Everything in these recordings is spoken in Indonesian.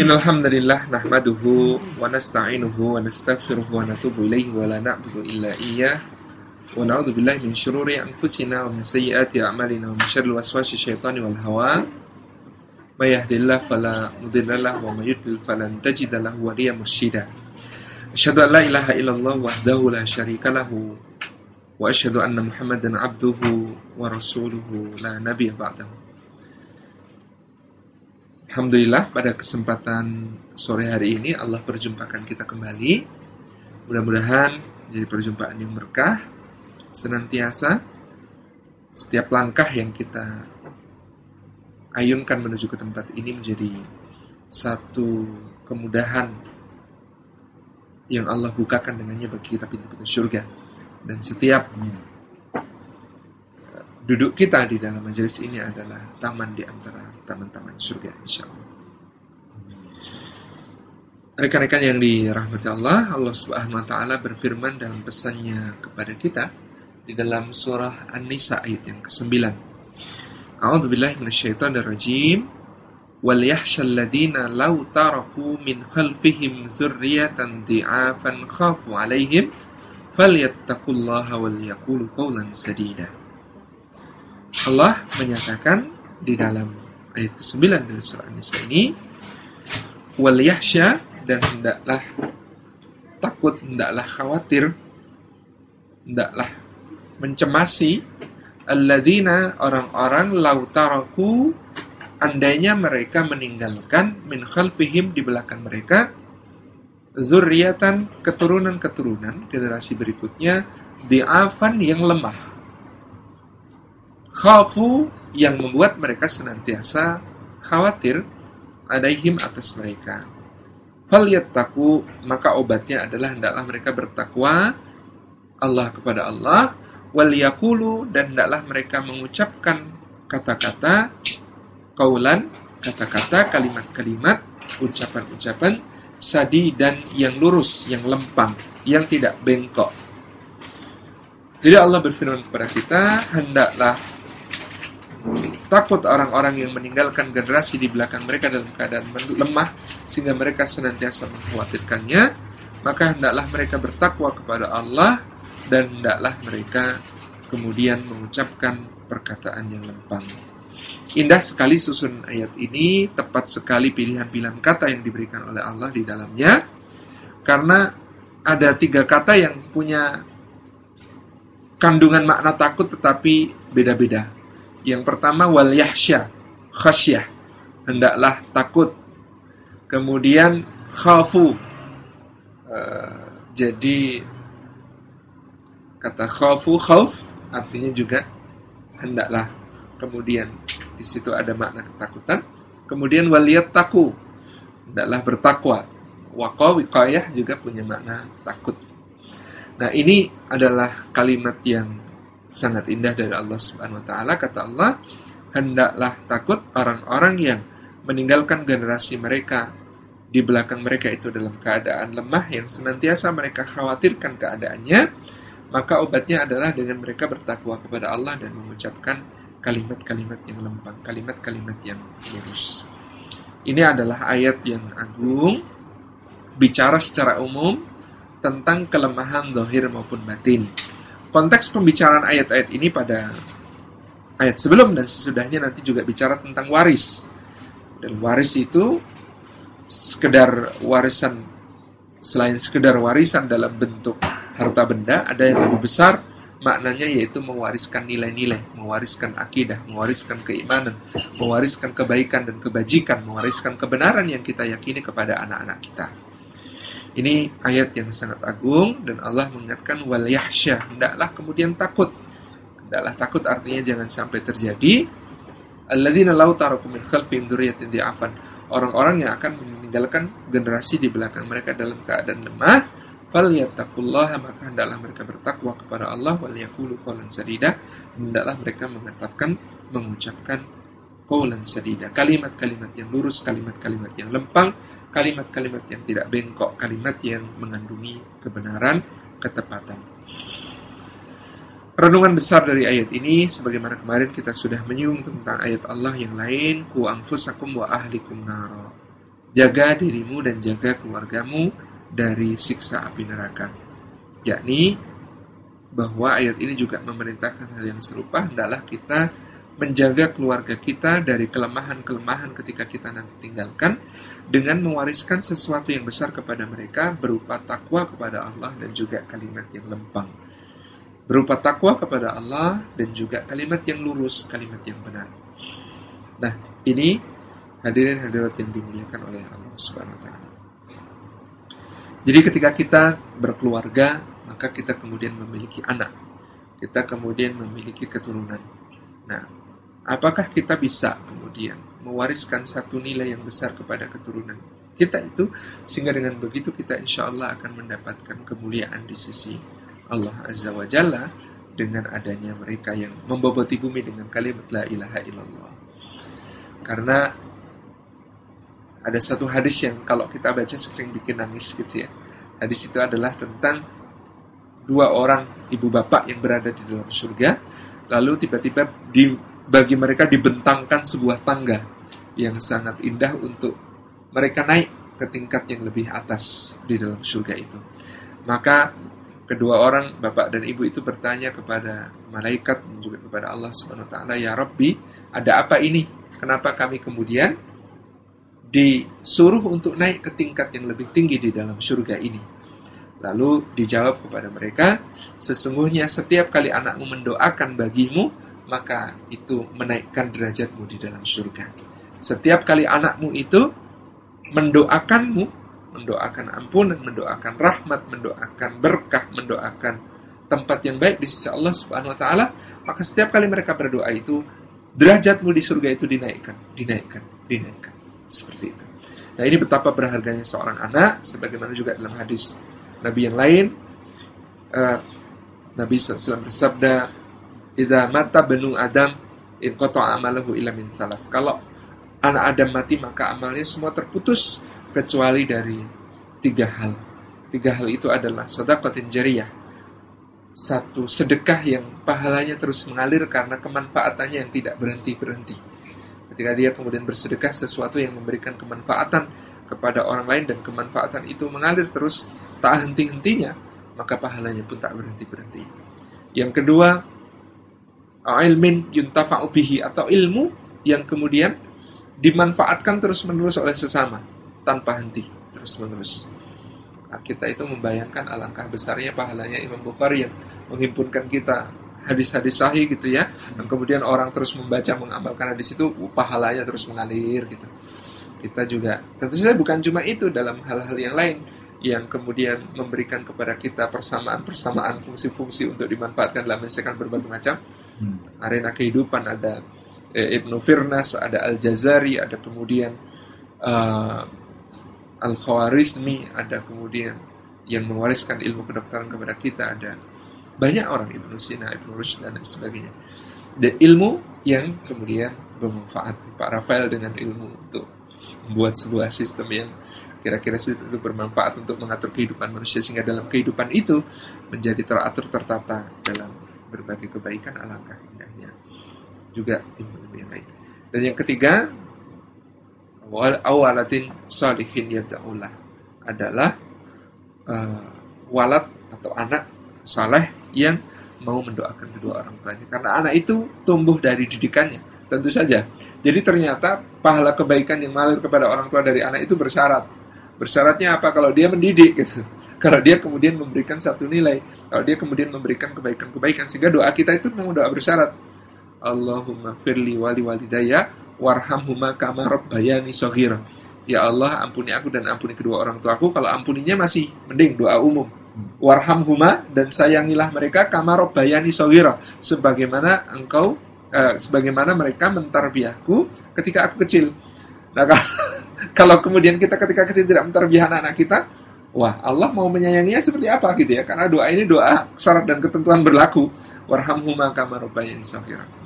إن الحمد لله نحمده ونستعينه ونستغفره ونتوب إليه ولا نعبد إلا إياه ونعوذ بالله من شرور أنفسنا ومن سيئات أعمالنا ومن شر الوسواس الشيطان والهوى ما يهدي الله فلا مضل له وما يضلل فلن تجد له وليا مرشدا أشهد أن لا إله إلا الله وحده لا شريك له وأشهد أن محمدا عبده ورسوله لا نبي بعده Alhamdulillah pada kesempatan sore hari ini Allah perjumpakan kita kembali. Mudah-mudahan jadi perjumpaan yang berkah senantiasa setiap langkah yang kita ayunkan menuju ke tempat ini menjadi satu kemudahan yang Allah bukakan dengannya bagi kita pintu-pintu surga dan setiap duduk kita di dalam majelis ini adalah taman di antara taman-taman surga insya Allah. Rekan-rekan yang dirahmati Allah, Allah Subhanahu wa taala berfirman dalam pesannya kepada kita di dalam surah An-Nisa ayat yang ke-9. A'udzu billahi minasyaitonir rajim. Wal yakhshal ladina law taraku min khalfihim dzurriyyatan di'afan khafu 'alaihim falyattaqullaha wal yaqulu qawlan sadida. Allah menyatakan di dalam ayat ke-9 dari surah An-Nisa ini wal yahsya dan hendaklah takut, hendaklah khawatir, hendaklah mencemasi alladzina orang-orang lautaraku andainya mereka meninggalkan min khalfihim di belakang mereka zurriyatan keturunan-keturunan generasi berikutnya di'afan yang lemah khafu. Yang membuat mereka senantiasa khawatir adaihim atas mereka. Falyattaku maka obatnya adalah hendaklah mereka bertakwa Allah kepada Allah. Wal yakulu dan hendaklah mereka mengucapkan kata-kata kaulan kata-kata kalimat-kalimat ucapan-ucapan sadi dan yang lurus yang lempang yang tidak bengkok. Jadi Allah berfirman kepada kita hendaklah takut orang-orang yang meninggalkan generasi di belakang mereka dalam keadaan lemah sehingga mereka senantiasa mengkhawatirkannya maka hendaklah mereka bertakwa kepada Allah dan hendaklah mereka kemudian mengucapkan perkataan yang lempang. Indah sekali susun ayat ini tepat sekali pilihan-pilihan kata yang diberikan oleh Allah di dalamnya karena ada tiga kata yang punya kandungan makna takut tetapi beda-beda yang pertama wal yahsya, khasyah. Hendaklah takut. Kemudian khafu. Uh, jadi kata khafu khauf artinya juga hendaklah. Kemudian di situ ada makna ketakutan. Kemudian waliyat taku. Hendaklah bertakwa. Waqa wiqayah juga punya makna takut. Nah, ini adalah kalimat yang sangat indah dari Allah Subhanahu wa taala kata Allah hendaklah takut orang-orang yang meninggalkan generasi mereka. Di belakang mereka itu dalam keadaan lemah yang senantiasa mereka khawatirkan keadaannya maka obatnya adalah dengan mereka bertakwa kepada Allah dan mengucapkan kalimat-kalimat yang lempang kalimat-kalimat yang lurus. Ini adalah ayat yang agung bicara secara umum tentang kelemahan zahir maupun batin konteks pembicaraan ayat-ayat ini pada ayat sebelum dan sesudahnya nanti juga bicara tentang waris. Dan waris itu sekedar warisan selain sekedar warisan dalam bentuk harta benda, ada yang lebih besar maknanya yaitu mewariskan nilai-nilai, mewariskan akidah, mewariskan keimanan, mewariskan kebaikan dan kebajikan, mewariskan kebenaran yang kita yakini kepada anak-anak kita. Ini ayat yang sangat agung dan Allah mengingatkan wal yahsya, hendaklah kemudian takut. Hendaklah takut artinya jangan sampai terjadi alladzina law taraku min khalfihim dzurriyyatin di'afan. Orang-orang yang akan meninggalkan generasi di belakang mereka dalam keadaan lemah, falyattaqullaha maka hendaklah mereka bertakwa kepada Allah wal yaqulu qawlan sadida. Hendaklah mereka mengatakan mengucapkan qawlan sadida. Kalimat-kalimat yang lurus, kalimat-kalimat yang lempang, kalimat-kalimat yang tidak bengkok, kalimat yang mengandungi kebenaran, ketepatan. Renungan besar dari ayat ini, sebagaimana kemarin kita sudah menyinggung tentang ayat Allah yang lain, ku anfusakum wa ahlikum naro. jaga dirimu dan jaga keluargamu dari siksa api neraka. Yakni bahwa ayat ini juga memerintahkan hal yang serupa, hendaklah kita menjaga keluarga kita dari kelemahan-kelemahan ketika kita nanti tinggalkan dengan mewariskan sesuatu yang besar kepada mereka berupa takwa kepada Allah dan juga kalimat yang lempang. Berupa takwa kepada Allah dan juga kalimat yang lurus, kalimat yang benar. Nah, ini hadirin hadirat yang dimuliakan oleh Allah Subhanahu wa taala. Jadi ketika kita berkeluarga, maka kita kemudian memiliki anak. Kita kemudian memiliki keturunan. Nah, apakah kita bisa kemudian mewariskan satu nilai yang besar kepada keturunan kita itu sehingga dengan begitu kita insya Allah akan mendapatkan kemuliaan di sisi Allah Azza wa Jalla dengan adanya mereka yang memboboti bumi dengan kalimat la ilaha illallah. Karena ada satu hadis yang kalau kita baca sering bikin nangis gitu ya. Hadis itu adalah tentang dua orang ibu bapak yang berada di dalam surga lalu tiba-tiba di bagi mereka dibentangkan sebuah tangga yang sangat indah untuk mereka naik ke tingkat yang lebih atas di dalam surga itu. Maka kedua orang bapak dan ibu itu bertanya kepada malaikat dan juga kepada Allah Subhanahu wa taala, "Ya Rabbi, ada apa ini? Kenapa kami kemudian disuruh untuk naik ke tingkat yang lebih tinggi di dalam surga ini?" Lalu dijawab kepada mereka, "Sesungguhnya setiap kali anakmu mendoakan bagimu, maka itu menaikkan derajatmu di dalam surga. Setiap kali anakmu itu mendoakanmu, mendoakan ampunan, mendoakan rahmat, mendoakan berkah, mendoakan tempat yang baik di sisi Allah Subhanahu wa taala, maka setiap kali mereka berdoa itu derajatmu di surga itu dinaikkan, dinaikkan, dinaikkan. Seperti itu. Nah, ini betapa berharganya seorang anak sebagaimana juga dalam hadis Nabi yang lain uh, Nabi SAW bersabda Idza mata benu Adam in amalahu illa min salas. Kalau anak Adam mati maka amalnya semua terputus kecuali dari tiga hal. Tiga hal itu adalah sedekah jariyah. Satu sedekah yang pahalanya terus mengalir karena kemanfaatannya yang tidak berhenti-berhenti. Ketika dia kemudian bersedekah sesuatu yang memberikan kemanfaatan kepada orang lain dan kemanfaatan itu mengalir terus tak henti-hentinya, maka pahalanya pun tak berhenti-berhenti. Yang kedua, ilmin yuntafa'u bihi atau ilmu yang kemudian dimanfaatkan terus-menerus oleh sesama tanpa henti terus-menerus. Nah, kita itu membayangkan alangkah besarnya pahalanya Imam Bukhari yang menghimpunkan kita hadis-hadis sahih gitu ya dan kemudian orang terus membaca mengamalkan hadis itu pahalanya terus mengalir gitu kita juga tentu saja bukan cuma itu dalam hal-hal yang lain yang kemudian memberikan kepada kita persamaan-persamaan fungsi-fungsi untuk dimanfaatkan dalam menyelesaikan berbagai macam hmm. arena kehidupan ada eh, Ibnu Firnas, ada Al Jazari, ada kemudian uh, eh, Al Khawarizmi, ada kemudian yang mewariskan ilmu kedokteran kepada kita ada banyak orang Ibnu Sina, Ibnu Rushd dan sebagainya. Dan ilmu yang kemudian bermanfaat. Pak Rafael dengan ilmu untuk membuat sebuah sistem yang kira-kira itu bermanfaat untuk mengatur kehidupan manusia sehingga dalam kehidupan itu menjadi teratur tertata dalam berbagai kebaikan alangkah indahnya juga ilmu yang lain. Dan yang ketiga awalatin salihin yada'ullah adalah uh, walad atau anak saleh yang mau mendoakan kedua orang tuanya. Karena anak itu tumbuh dari didikannya tentu saja. Jadi ternyata pahala kebaikan yang mengalir kepada orang tua dari anak itu bersyarat bersyaratnya apa? Kalau dia mendidik gitu kalau dia kemudian memberikan satu nilai, kalau dia kemudian memberikan kebaikan-kebaikan, sehingga doa kita itu memang doa bersyarat. Allahumma firli wali walidaya warhamhuma kama rabbayani soghira. Ya Allah, ampuni aku dan ampuni kedua orang tuaku. Kalau ampuninya masih mending doa umum. Warhamhuma dan sayangilah mereka kama rabbayani soghira. Sebagaimana engkau, eh, sebagaimana mereka mentarbiahku ketika aku kecil. Nah, kalau kemudian kita ketika kecil tidak mentarbiah anak-anak kita, wah Allah mau menyayanginya seperti apa gitu ya? Karena doa ini doa syarat dan ketentuan berlaku. Warhamhuma kama rabbayani saghira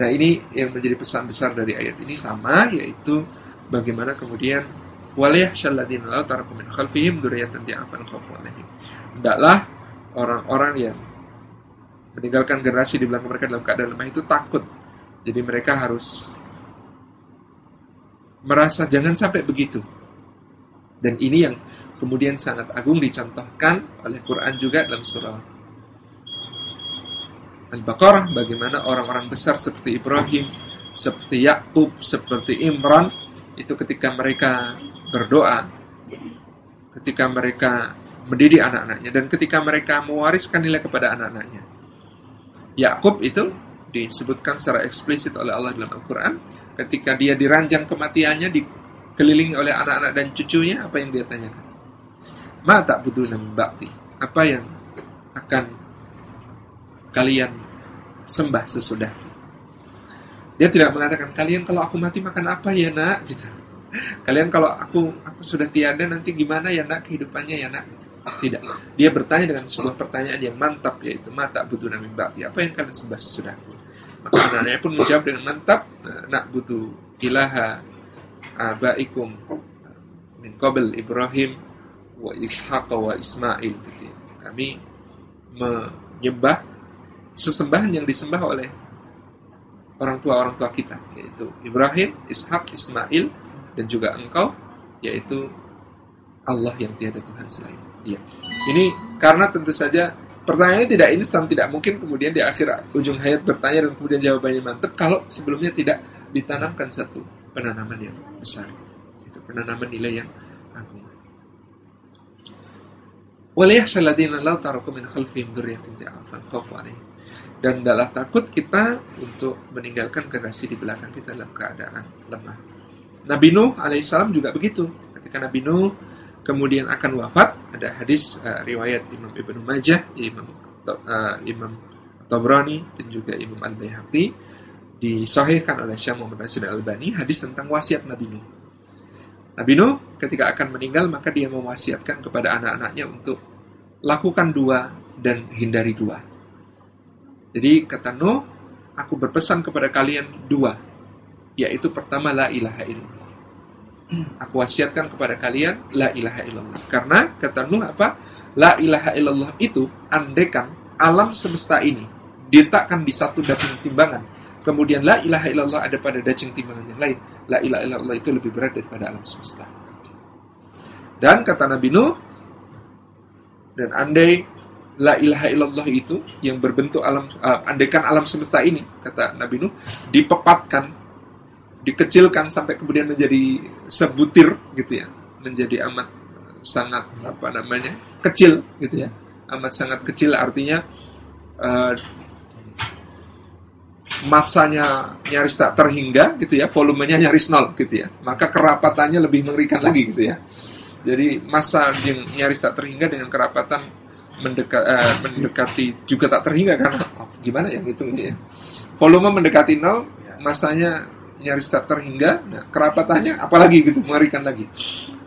nah ini yang menjadi pesan besar dari ayat ini sama yaitu bagaimana kemudian waliyah syalladina la tarakum min khalfihim dzurriyyatan di'afan khawfu alaihim. Hendaklah orang-orang yang meninggalkan generasi di belakang mereka dalam keadaan lemah itu takut. Jadi mereka harus merasa jangan sampai begitu. Dan ini yang kemudian sangat agung dicontohkan oleh Quran juga dalam surah Al-Baqarah bagaimana orang-orang besar seperti Ibrahim, seperti Yakub, seperti Imran itu ketika mereka berdoa, ketika mereka mendidik anak-anaknya dan ketika mereka mewariskan nilai kepada anak-anaknya. Yakub itu disebutkan secara eksplisit oleh Allah dalam Al-Qur'an ketika dia diranjang kematiannya dikelilingi oleh anak-anak dan cucunya apa yang dia tanyakan? Ma tak butuh bakti. Apa yang akan kalian sembah sesudah. Dia tidak mengatakan kalian kalau aku mati makan apa ya nak gitu. Kalian kalau aku aku sudah tiada nanti gimana ya nak kehidupannya ya nak? Tidak. Dia bertanya dengan sebuah pertanyaan yang mantap yaitu mata butuh nami bakti. Apa yang kalian sembah sesudah? Maka anaknya pun menjawab dengan mantap, nak butuh ilaha abaikum min qabl Ibrahim wa Ishaq wa Ismail gitu. Kami menyembah sesembahan yang disembah oleh orang tua orang tua kita yaitu Ibrahim, Ishak, Ismail dan juga engkau yaitu Allah yang tiada Tuhan selain Dia. Ini karena tentu saja pertanyaannya tidak instan, tidak mungkin kemudian di akhir ujung hayat bertanya dan kemudian jawabannya mantap kalau sebelumnya tidak ditanamkan satu penanaman yang besar. Itu penanaman nilai yang agung. Waliyahsal ladina law taraku min khalfihim dzurriyyatan dha'afan khafu alaihim dan adalah takut kita untuk meninggalkan generasi di belakang kita dalam keadaan lemah. Nabi Nuh alaihissalam juga begitu. Ketika Nabi Nuh kemudian akan wafat, ada hadis uh, riwayat Imam Ibnu Majah, Imam uh, Imam Tabrani dan juga Imam Al Baihaqi disahihkan oleh Syekh Muhammad Nasir Al Albani hadis tentang wasiat Nabi Nuh. Nabi Nuh ketika akan meninggal maka dia mewasiatkan kepada anak-anaknya untuk lakukan dua dan hindari dua. Jadi kata Nuh, aku berpesan kepada kalian dua, yaitu pertama la ilaha illallah. Aku wasiatkan kepada kalian la ilaha illallah. Karena kata Nuh apa? La ilaha illallah itu andekan alam semesta ini diletakkan di satu daging timbangan. Kemudian la ilaha illallah ada pada daging timbangan yang lain. La ilaha illallah itu lebih berat daripada alam semesta. Dan kata Nabi Nuh, dan andai la ilaha illallah itu yang berbentuk alam uh, andaikan alam semesta ini kata Nabi Nuh dipepatkan dikecilkan sampai kemudian menjadi sebutir gitu ya. Menjadi amat sangat apa namanya kecil gitu ya. Amat sangat kecil artinya uh, masanya nyaris tak terhingga gitu ya volumenya nyaris nol gitu ya. Maka kerapatannya lebih mengerikan lagi gitu ya jadi masa yang nyaris tak terhingga dengan kerapatan mendekat, uh, mendekati juga tak terhingga kan? Oh, gimana ya gitu ya? Volume mendekati nol masanya nyaris tak terhingga. Nah, kerapatannya apalagi gitu mengerikan lagi.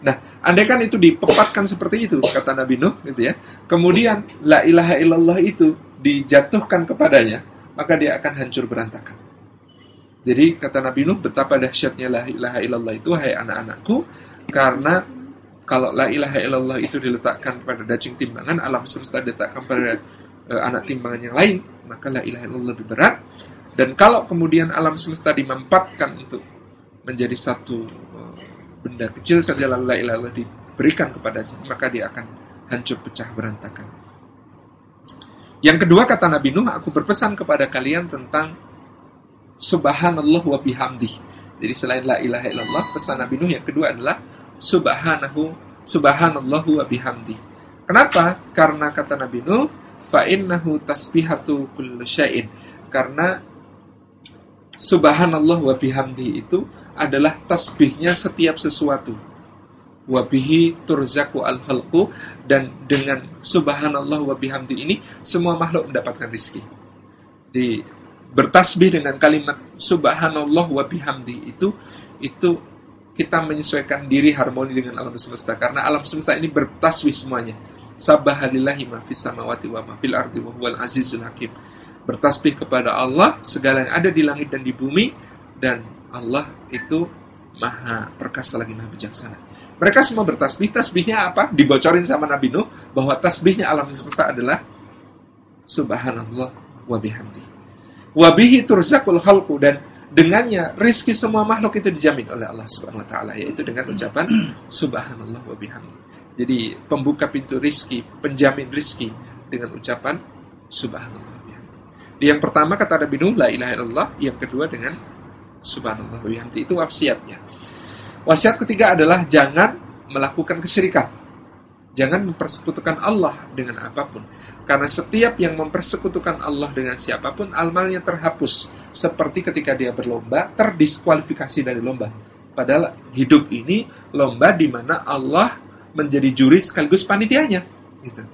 Nah andai kan itu dipepatkan seperti itu kata Nabi Nuh gitu ya. Kemudian la ilaha illallah itu dijatuhkan kepadanya maka dia akan hancur berantakan. Jadi kata Nabi Nuh betapa dahsyatnya la ilaha illallah itu hai anak-anakku karena kalau la ilaha illallah itu diletakkan pada daging timbangan, alam semesta diletakkan pada uh, anak timbangan yang lain, maka la ilaha illallah lebih berat. Dan kalau kemudian alam semesta dimampatkan untuk menjadi satu uh, benda kecil saja la ilaha illallah diberikan kepada maka dia akan hancur pecah berantakan. Yang kedua kata Nabi Nuh, aku berpesan kepada kalian tentang subhanallah wa bihamdi. Jadi selain la ilaha illallah, pesan Nabi Nuh yang kedua adalah subhanahu subhanallahu wa bihamdi. Kenapa? Karena kata Nabi Nuh, fa innahu tasbihatu kullu syai'in. Karena subhanallah wa bihamdi itu adalah tasbihnya setiap sesuatu. Wabihi turzaku al khalqu dan dengan subhanallah wa bihamdi ini semua makhluk mendapatkan rizki. Di bertasbih dengan kalimat subhanallah wa bihamdi itu itu kita menyesuaikan diri harmoni dengan alam semesta karena alam semesta ini bertasbih semuanya. Sabahalillahi ma fis samawati wa ma fil ardi wa huwal azizul hakim. Bertasbih kepada Allah segala yang ada di langit dan di bumi dan Allah itu maha perkasa lagi maha bijaksana. Mereka semua bertasbih, tasbihnya apa? Dibocorin sama Nabi Nuh bahwa tasbihnya alam semesta adalah subhanallah wa bihamdi. Wabihi turzakul khalqu dan dengannya rizki semua makhluk itu dijamin oleh Allah Subhanahu wa taala yaitu dengan ucapan subhanallah wa bihamdi. Jadi pembuka pintu rizki, penjamin rizki dengan ucapan subhanallah wa bihamdi. Yang pertama kata Nabi Nuh la ilaha illallah, yang kedua dengan subhanallah wa bihamdi. Itu wasiatnya. Wasiat ketiga adalah jangan melakukan kesyirikan. Jangan mempersekutukan Allah dengan apa pun. Karena setiap yang mempersekutukan Allah dengan siapa pun, amalnya terhapus. Seperti ketika dia berlomba, terdiskualifikasi dari lomba. Padahal hidup ini lomba di mana Allah menjadi juri sekaligus panitianya. Gitu.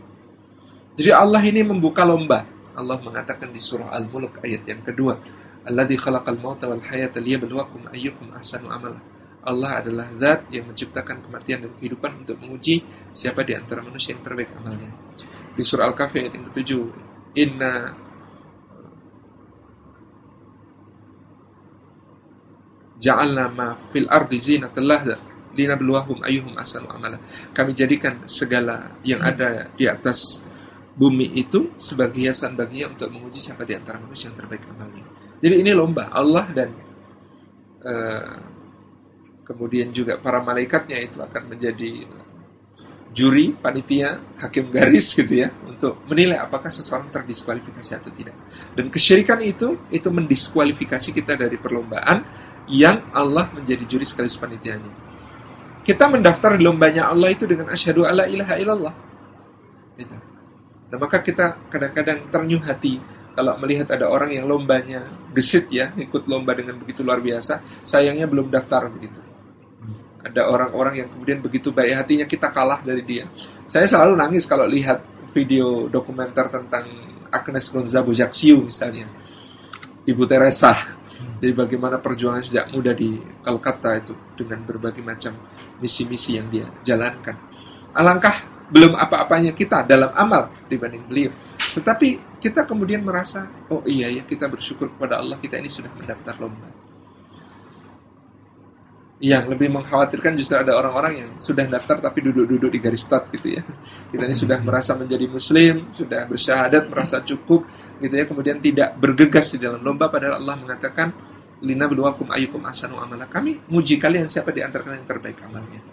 Jadi Allah ini membuka lomba. Allah mengatakan di surah Al-Mulk ayat yang kedua. Alladzi khalaqal mauta wal hayata liyabluwakum ayyukum ahsanu amala. Allah adalah zat yang menciptakan kematian dan kehidupan untuk menguji siapa di antara manusia yang terbaik amalnya. Di surah Al-Kahfi ayat yang ke-7, Inna ja'alna ma fil ardi zinatan lahda linabluwahum ayyuhum ahsanu amala. Kami jadikan segala yang ada di atas bumi itu sebagai hiasan baginya untuk menguji siapa di antara manusia yang terbaik amalnya. Jadi ini lomba Allah dan uh, kemudian juga para malaikatnya itu akan menjadi juri, panitia, hakim garis gitu ya untuk menilai apakah seseorang terdiskualifikasi atau tidak. Dan kesyirikan itu itu mendiskualifikasi kita dari perlombaan yang Allah menjadi juri sekaligus panitianya. Kita mendaftar di lombanya Allah itu dengan asyhadu alla ilaha illallah. Gitu. Nah, maka kita kadang-kadang ternyuh hati kalau melihat ada orang yang lombanya gesit ya, ikut lomba dengan begitu luar biasa, sayangnya belum daftar begitu ada orang-orang yang kemudian begitu baik hatinya kita kalah dari dia. Saya selalu nangis kalau lihat video dokumenter tentang Agnes Gonzago Jaksiu misalnya. Ibu Teresa. Jadi bagaimana perjuangan sejak muda di Kalkata itu dengan berbagai macam misi-misi yang dia jalankan. Alangkah belum apa-apanya kita dalam amal dibanding beliau. Tetapi kita kemudian merasa, oh iya ya kita bersyukur kepada Allah kita ini sudah mendaftar lomba yang lebih mengkhawatirkan justru ada orang-orang yang sudah daftar tapi duduk-duduk di garis start gitu ya. Kita ini sudah merasa menjadi muslim, sudah bersyahadat, merasa cukup gitu ya, kemudian tidak bergegas di dalam lomba padahal Allah mengatakan lina beluakum ayukum asanu amala. Kami muji kalian siapa di antara kalian yang terbaik amalnya.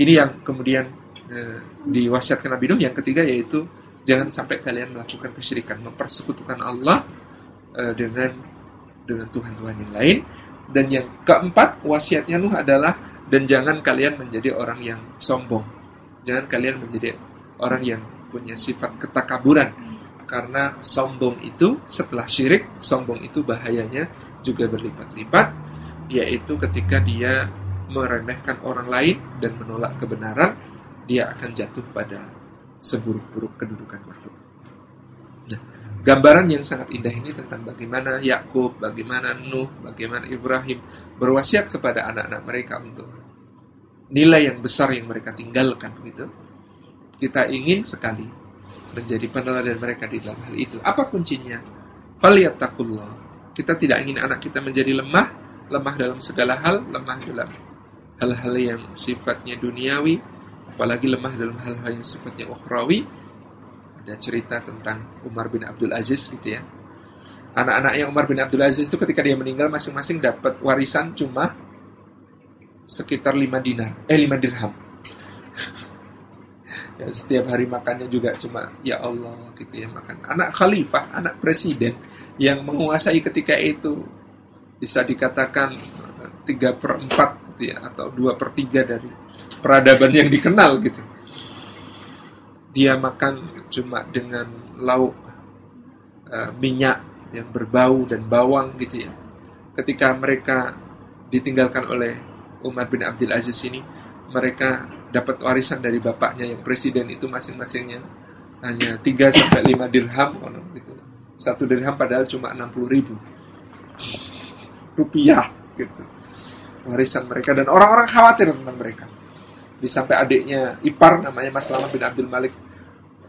Ini yang kemudian eh, diwasiatkan Nabi Nuh yang ketiga yaitu jangan sampai kalian melakukan kesyirikan, mempersekutukan Allah eh, dengan dengan Tuhan-Tuhan yang lain dan yang keempat, wasiatnya Nuh adalah dan jangan kalian menjadi orang yang sombong. Jangan kalian menjadi orang yang punya sifat ketakaburan. Karena sombong itu setelah syirik, sombong itu bahayanya juga berlipat-lipat, yaitu ketika dia meremehkan orang lain dan menolak kebenaran, dia akan jatuh pada seburuk-buruk kedudukan makhluk. Gambaran yang sangat indah ini tentang bagaimana Yakub, bagaimana Nuh, bagaimana Ibrahim berwasiat kepada anak-anak mereka untuk nilai yang besar yang mereka tinggalkan gitu. Kita ingin sekali menjadi peneladan mereka di dalam hal itu. Apa kuncinya? Falyattaqullah. Kita tidak ingin anak kita menjadi lemah, lemah dalam segala hal, lemah dalam hal-hal yang sifatnya duniawi, apalagi lemah dalam hal-hal yang sifatnya ukhrawi, ada cerita tentang Umar bin Abdul Aziz gitu ya. Anak-anaknya Umar bin Abdul Aziz itu ketika dia meninggal masing-masing dapat warisan cuma sekitar 5 dinar, eh 5 dirham. ya, setiap hari makannya juga cuma ya Allah gitu ya makan. Anak khalifah, anak presiden yang menguasai ketika itu bisa dikatakan 3 per 4 gitu ya, atau 2 per 3 dari peradaban yang dikenal gitu dia makan cuma dengan lauk uh, minyak yang berbau dan bawang gitu ya. Ketika mereka ditinggalkan oleh Umar bin Abdul Aziz ini, mereka dapat warisan dari bapaknya yang presiden itu masing-masingnya hanya 3 sampai 5 dirham gitu. Satu dirham padahal cuma 60 ribu rupiah gitu. Warisan mereka dan orang-orang khawatir tentang mereka. Di sampai adiknya ipar namanya Mas Lama bin Abdul Malik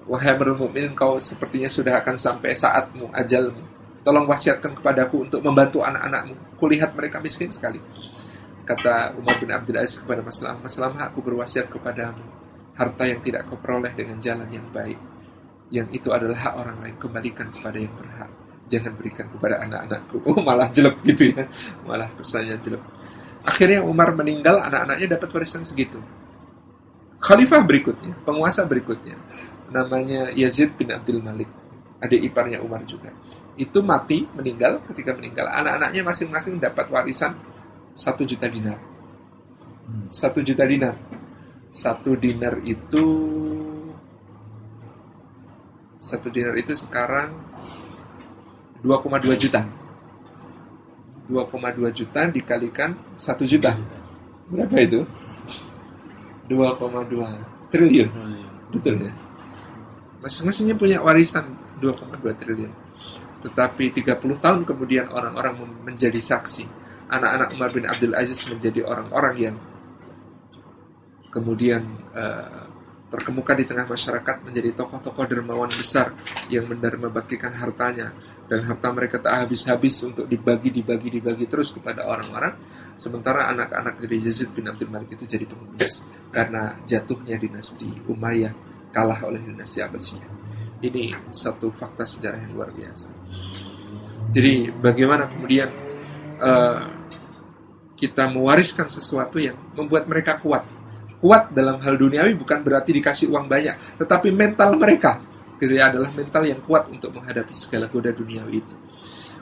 Wahai Mukminin, kau sepertinya sudah akan sampai saatmu, ajalmu. Tolong wasiatkan kepadaku untuk membantu anak-anakmu. Kulihat mereka miskin sekali. Kata Umar bin Abdul Aziz kepada Mas Lam, Mas Lam, aku berwasiat kepadamu. Harta yang tidak kau peroleh dengan jalan yang baik. Yang itu adalah hak orang lain, kembalikan kepada yang berhak. jangan berikan kepada anak-anakku. Oh, malah jelek gitu ya. Malah pesannya jelek. Akhirnya Umar meninggal, anak-anaknya dapat warisan segitu. Khalifah berikutnya, penguasa berikutnya, namanya Yazid bin Abdul Malik, adik iparnya Umar juga. Itu mati, meninggal, ketika meninggal, anak-anaknya masing-masing dapat warisan satu juta dinar. Satu juta dinar. Satu dinar itu satu dinar itu sekarang 2,2 juta. 2,2 juta dikalikan 1 juta. Berapa itu? 2,2 triliun. Betul ya? Masing-masingnya punya warisan 2,2 triliun. Tetapi 30 tahun kemudian orang-orang menjadi saksi. Anak-anak Umar bin Abdul Aziz menjadi orang-orang yang kemudian uh, terkemuka di tengah masyarakat menjadi tokoh-tokoh dermawan besar yang mendarma bagikan hartanya dan harta mereka tak habis-habis untuk dibagi dibagi dibagi terus kepada orang-orang sementara anak-anak dari Yazid bin Abdul Malik itu jadi pengemis karena jatuhnya dinasti Umayyah kalah oleh dinasti Abbasiyah ini satu fakta sejarah yang luar biasa jadi bagaimana kemudian uh, kita mewariskan sesuatu yang membuat mereka kuat kuat dalam hal duniawi bukan berarti dikasih uang banyak, tetapi mental mereka gitu ya adalah mental yang kuat untuk menghadapi segala goda duniawi itu.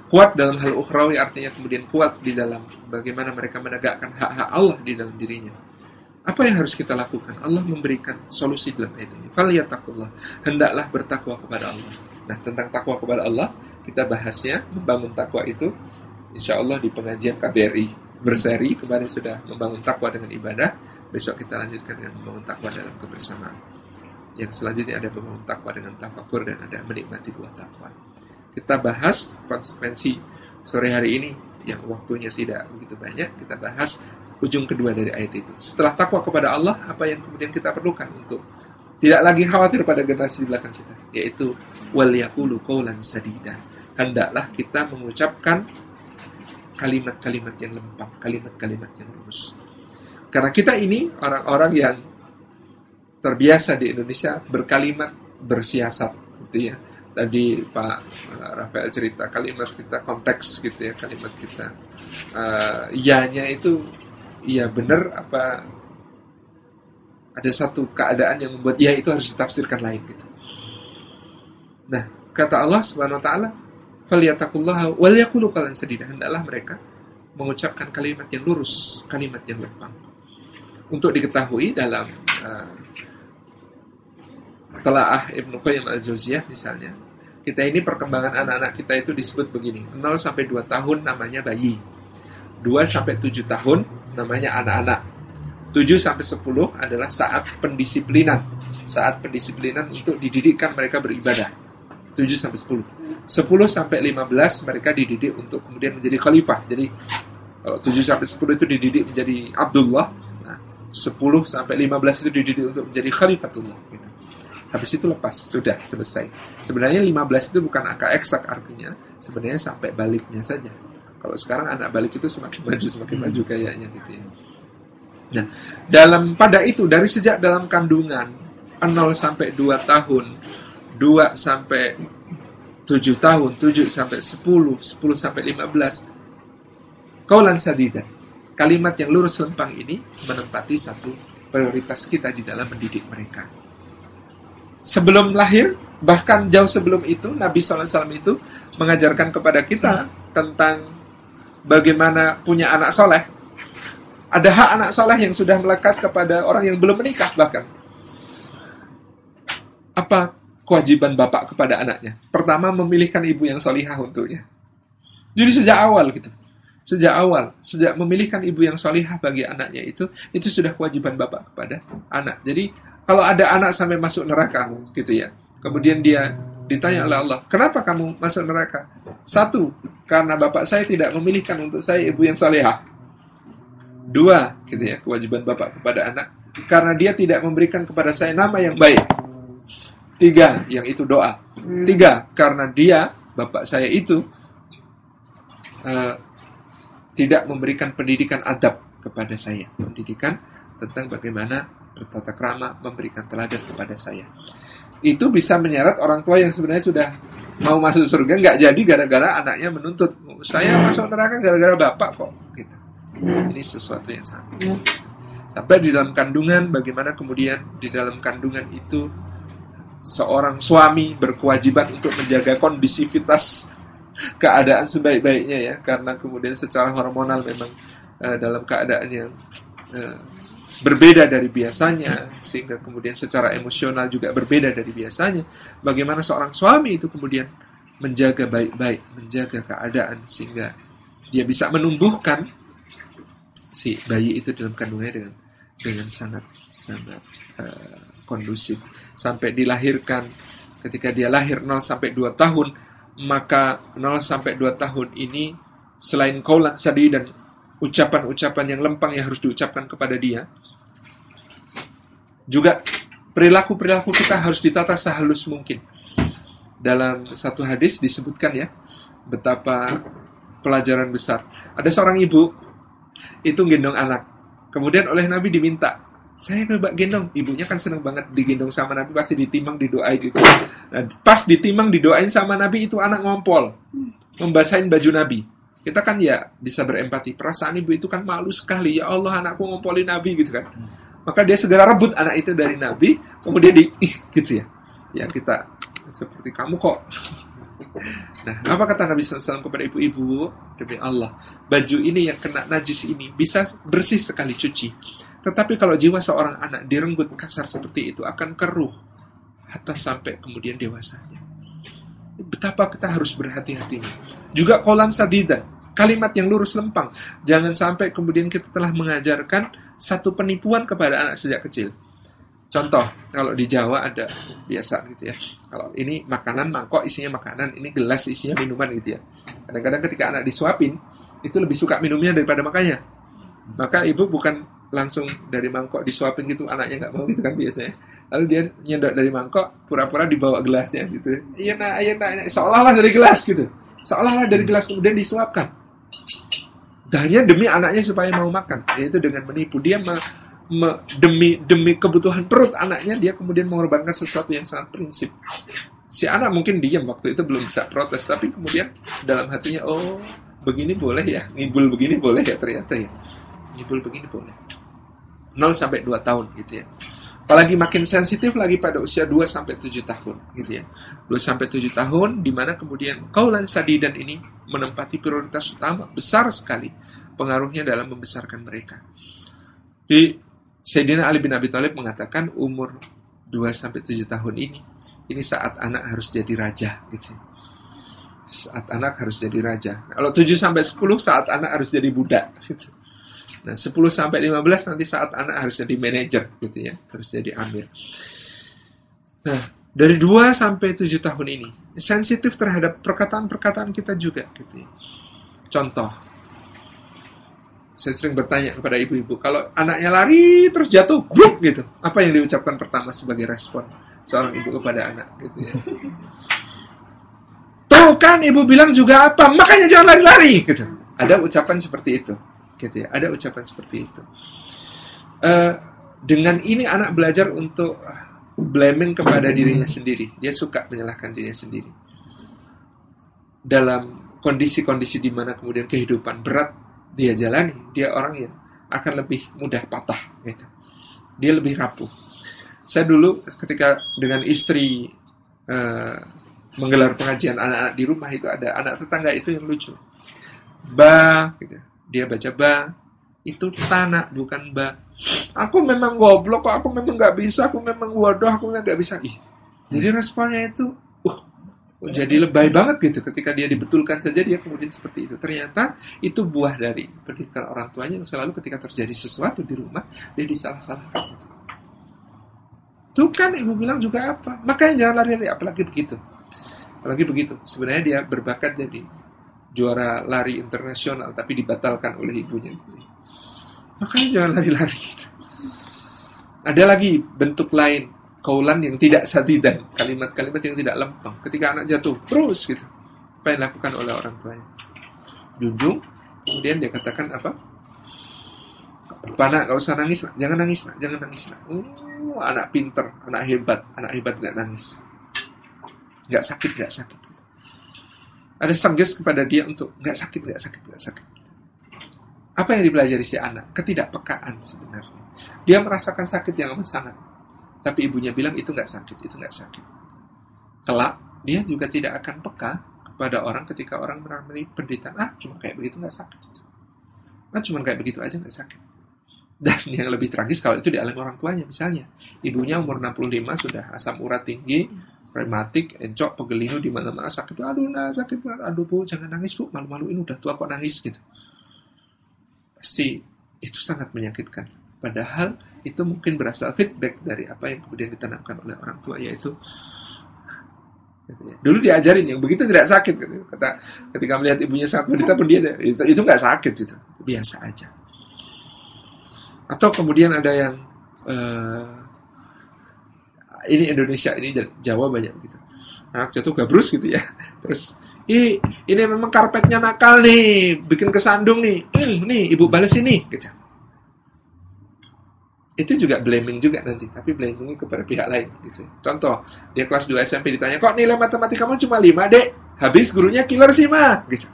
Kuat dalam hal ukhrawi artinya kemudian kuat di dalam bagaimana mereka menegakkan hak-hak Allah di dalam dirinya. Apa yang harus kita lakukan? Allah memberikan solusi dalam ayat ini. Faliyatakullah. Hendaklah bertakwa kepada Allah. Nah, tentang takwa kepada Allah, kita bahasnya membangun takwa itu insya Allah di pengajian KBRI berseri kemarin sudah membangun takwa dengan ibadah Besok kita lanjutkan dengan membangun takwa dalam kebersamaan. Yang selanjutnya ada membangun takwa dengan tafakur dan ada menikmati buah takwa. Kita bahas konsekuensi sore hari ini yang waktunya tidak begitu banyak. Kita bahas ujung kedua dari ayat itu. Setelah takwa kepada Allah, apa yang kemudian kita perlukan untuk tidak lagi khawatir pada generasi di belakang kita, yaitu wal qawlan sadida. Hendaklah kita mengucapkan kalimat-kalimat yang lempang, kalimat-kalimat yang lurus. Karena kita ini orang-orang yang terbiasa di Indonesia berkalimat bersiasat gitu ya. Tadi Pak uh, Rafael cerita kalimat kita konteks gitu ya kalimat kita. Uh, iyanya itu iya benar apa ada satu keadaan yang membuat iya itu harus ditafsirkan lain gitu. Nah, kata Allah Subhanahu wa taala, "Falyataqullaha wal yaqulu qalan sadida." Hendaklah mereka mengucapkan kalimat yang lurus, kalimat yang lempang untuk diketahui dalam uh, telaah Ibnu Qayyim al-Jauziyah misalnya kita ini perkembangan anak-anak kita itu disebut begini 0 sampai 2 tahun namanya bayi 2 sampai 7 tahun namanya anak-anak 7 sampai 10 adalah saat pendisiplinan saat pendisiplinan untuk dididikkan mereka beribadah 7 sampai 10 10 sampai 15 mereka dididik untuk kemudian menjadi khalifah jadi kalau 7 sampai 10 itu dididik menjadi Abdullah 10 sampai 15 itu dididik untuk menjadi khalifatullah gitu. Habis itu lepas, sudah selesai. Sebenarnya 15 itu bukan angka eksak artinya, sebenarnya sampai baliknya saja. Kalau sekarang anak balik itu semakin maju semakin maju kayaknya gitu ya. Nah, dalam pada itu dari sejak dalam kandungan 0 sampai 2 tahun, 2 sampai 7 tahun, 7 sampai 10, 10 sampai 15. Kaulan sadidah kalimat yang lurus lempang ini menempati satu prioritas kita di dalam mendidik mereka. Sebelum lahir, bahkan jauh sebelum itu, Nabi SAW itu mengajarkan kepada kita tentang bagaimana punya anak soleh. Ada hak anak soleh yang sudah melekat kepada orang yang belum menikah bahkan. Apa kewajiban bapak kepada anaknya? Pertama, memilihkan ibu yang solihah untuknya. Jadi sejak awal gitu sejak awal, sejak memilihkan ibu yang solihah bagi anaknya itu, itu sudah kewajiban bapak kepada anak. Jadi kalau ada anak sampai masuk neraka, gitu ya, kemudian dia ditanya oleh Allah, kenapa kamu masuk neraka? Satu, karena bapak saya tidak memilihkan untuk saya ibu yang solihah. Dua, gitu ya, kewajiban bapak kepada anak, karena dia tidak memberikan kepada saya nama yang baik. Tiga, yang itu doa. Tiga, karena dia, bapak saya itu, uh, tidak memberikan pendidikan adab kepada saya. Pendidikan tentang bagaimana bertata krama, memberikan teladan kepada saya. Itu bisa menyeret orang tua yang sebenarnya sudah mau masuk surga nggak jadi gara-gara anaknya menuntut saya masuk neraka gara-gara bapak kok gitu. Ini sesuatu yang sama. Sampai di dalam kandungan bagaimana kemudian di dalam kandungan itu seorang suami berkewajiban untuk menjaga kondisivitas keadaan sebaik-baiknya ya karena kemudian secara hormonal memang uh, dalam keadaan yang uh, berbeda dari biasanya sehingga kemudian secara emosional juga berbeda dari biasanya bagaimana seorang suami itu kemudian menjaga baik-baik menjaga keadaan sehingga dia bisa menumbuhkan si bayi itu dalam kandungannya dengan dengan sangat sangat uh, kondusif. Sampai dilahirkan ketika dia lahir 0 sampai 2 tahun maka 0 sampai 2 tahun ini selain kaulan sadi dan ucapan-ucapan yang lempang yang harus diucapkan kepada dia juga perilaku-perilaku kita harus ditata sehalus mungkin. Dalam satu hadis disebutkan ya, betapa pelajaran besar. Ada seorang ibu itu gendong anak. Kemudian oleh Nabi diminta, saya coba gendong. Ibunya kan senang banget digendong sama Nabi, pasti ditimang, didoain gitu. Nah, pas ditimang, didoain sama Nabi, itu anak ngompol. Membasahin baju Nabi. Kita kan ya bisa berempati. Perasaan ibu itu kan malu sekali. Ya Allah, anakku ngompolin Nabi gitu kan. Maka dia segera rebut anak itu dari Nabi, kemudian di gitu ya. Ya kita seperti kamu kok. Nah, apa kata Nabi SAW kepada ibu-ibu? Demi Allah, baju ini yang kena najis ini bisa bersih sekali cuci. Tetapi kalau jiwa seorang anak direnggut kasar seperti itu akan keruh atau sampai kemudian dewasanya. Betapa kita harus berhati-hati. Juga kolan sadidan, kalimat yang lurus lempang. Jangan sampai kemudian kita telah mengajarkan satu penipuan kepada anak sejak kecil. Contoh, kalau di Jawa ada biasa gitu ya. Kalau ini makanan mangkok isinya makanan, ini gelas isinya minuman gitu ya. Kadang-kadang ketika anak disuapin, itu lebih suka minumnya daripada makannya. Maka ibu bukan langsung dari mangkok disuapin gitu anaknya nggak mau gitu kan biasanya lalu dia nyedot dari mangkok pura-pura dibawa gelasnya gitu iya nak iya nak seolah-olah dari gelas gitu seolah-olah dari gelas kemudian disuapkan hanya demi anaknya supaya mau makan. Yaitu dengan menipu. Dia me, me, demi demi kebutuhan perut anaknya dia kemudian mengorbankan sesuatu yang sangat prinsip. Si anak mungkin diam waktu itu belum bisa protes. Tapi kemudian dalam hatinya oh begini boleh ya? Ngibul begini boleh ya ternyata ya? Ngibul begini boleh. 0 sampai 2 tahun gitu ya apalagi makin sensitif lagi pada usia 2 sampai 7 tahun gitu ya. 2 sampai 7 tahun di mana kemudian kaulan sadidan ini menempati prioritas utama besar sekali pengaruhnya dalam membesarkan mereka. Di Sayyidina Ali bin Abi Thalib mengatakan umur 2 sampai 7 tahun ini ini saat anak harus jadi raja gitu saat anak harus jadi raja. Kalau 7 sampai 10 saat anak harus jadi budak gitu Nah, 10 sampai 15 nanti saat anak harus jadi manajer gitu ya, harus jadi amir. Nah, dari 2 sampai 7 tahun ini sensitif terhadap perkataan-perkataan kita juga gitu ya. Contoh, saya sering bertanya kepada ibu-ibu, kalau anaknya lari terus jatuh, bruk gitu, apa yang diucapkan pertama sebagai respon seorang ibu kepada anak gitu ya. Tuh kan ibu bilang juga apa, makanya jangan lari-lari gitu. Ada ucapan seperti itu gitu ya. Ada ucapan seperti itu. Uh, dengan ini anak belajar untuk blaming kepada dirinya sendiri. Dia suka menyalahkan dirinya sendiri. Dalam kondisi-kondisi di mana kemudian kehidupan berat dia jalani dia orang yang akan lebih mudah patah gitu. Dia lebih rapuh. Saya dulu ketika dengan istri uh, menggelar pengajian anak-anak di rumah itu ada anak tetangga itu yang lucu. Ba gitu dia baca ba. Itu tanah bukan ba. Aku memang goblok kok aku memang nggak bisa aku memang waduh aku memang nggak bisa. Ih jadi responnya itu uh jadi lebay banget gitu ketika dia dibetulkan saja dia kemudian seperti itu. Ternyata itu buah dari pendidikan orang tuanya yang selalu ketika terjadi sesuatu di rumah dia disalah-salahkan. Gitu. tuh kan ibu bilang juga apa. Makanya jangan lari-lari apalagi begitu. Apalagi begitu. Sebenarnya dia berbakat jadi juara lari internasional tapi dibatalkan oleh ibunya. Makanya jangan lari-lari. Ada lagi bentuk lain kaulan yang tidak sadidan, kalimat-kalimat yang tidak lempeng. Ketika anak jatuh, terus gitu. Apa yang dilakukan oleh orang tuanya? Junjung, kemudian dia katakan apa? Panak, gak usah nangis, nak. jangan nangis, nak. jangan nangis. Nak. Oh, anak pinter, anak hebat, anak hebat gak nangis. Gak sakit, gak sakit. Ada suggest kepada dia untuk nggak sakit, nggak sakit, nggak sakit. Apa yang dipelajari si anak? Ketidakpekaan sebenarnya. Dia merasakan sakit yang amat sangat. Tapi ibunya bilang itu nggak sakit, itu nggak sakit. Kelak, dia juga tidak akan peka kepada orang ketika orang mengalami penderitaan. Ah, cuma kayak begitu nggak sakit. Ah, cuma kayak begitu aja nggak sakit. Dan yang lebih tragis kalau itu dialami orang tuanya misalnya. Ibunya umur 65 sudah asam urat tinggi, rematik, encok, pegelinu di mana-mana sakit. Aduh, nah sakit banget. Aduh, Bu, jangan nangis, Bu. Malu-maluin udah tua kok nangis gitu. Pasti itu sangat menyakitkan. Padahal itu mungkin berasal feedback dari apa yang kemudian ditanamkan oleh orang tua yaitu gitu ya. Dulu diajarin yang begitu tidak sakit gitu. Kata ketika melihat ibunya sangat menderita pun dia itu itu nggak sakit itu biasa aja. Atau kemudian ada yang uh, ini Indonesia ini Jawa banyak gitu anak jatuh gabrus gitu ya terus Ih, ini memang karpetnya nakal nih, bikin kesandung nih. Nih, ibu balas ini, gitu. Itu juga blaming juga nanti, tapi blamingnya kepada pihak lain, gitu. Contoh, dia kelas 2 SMP ditanya, kok nilai matematika kamu cuma 5, dek? Habis gurunya killer sih, mah, gitu.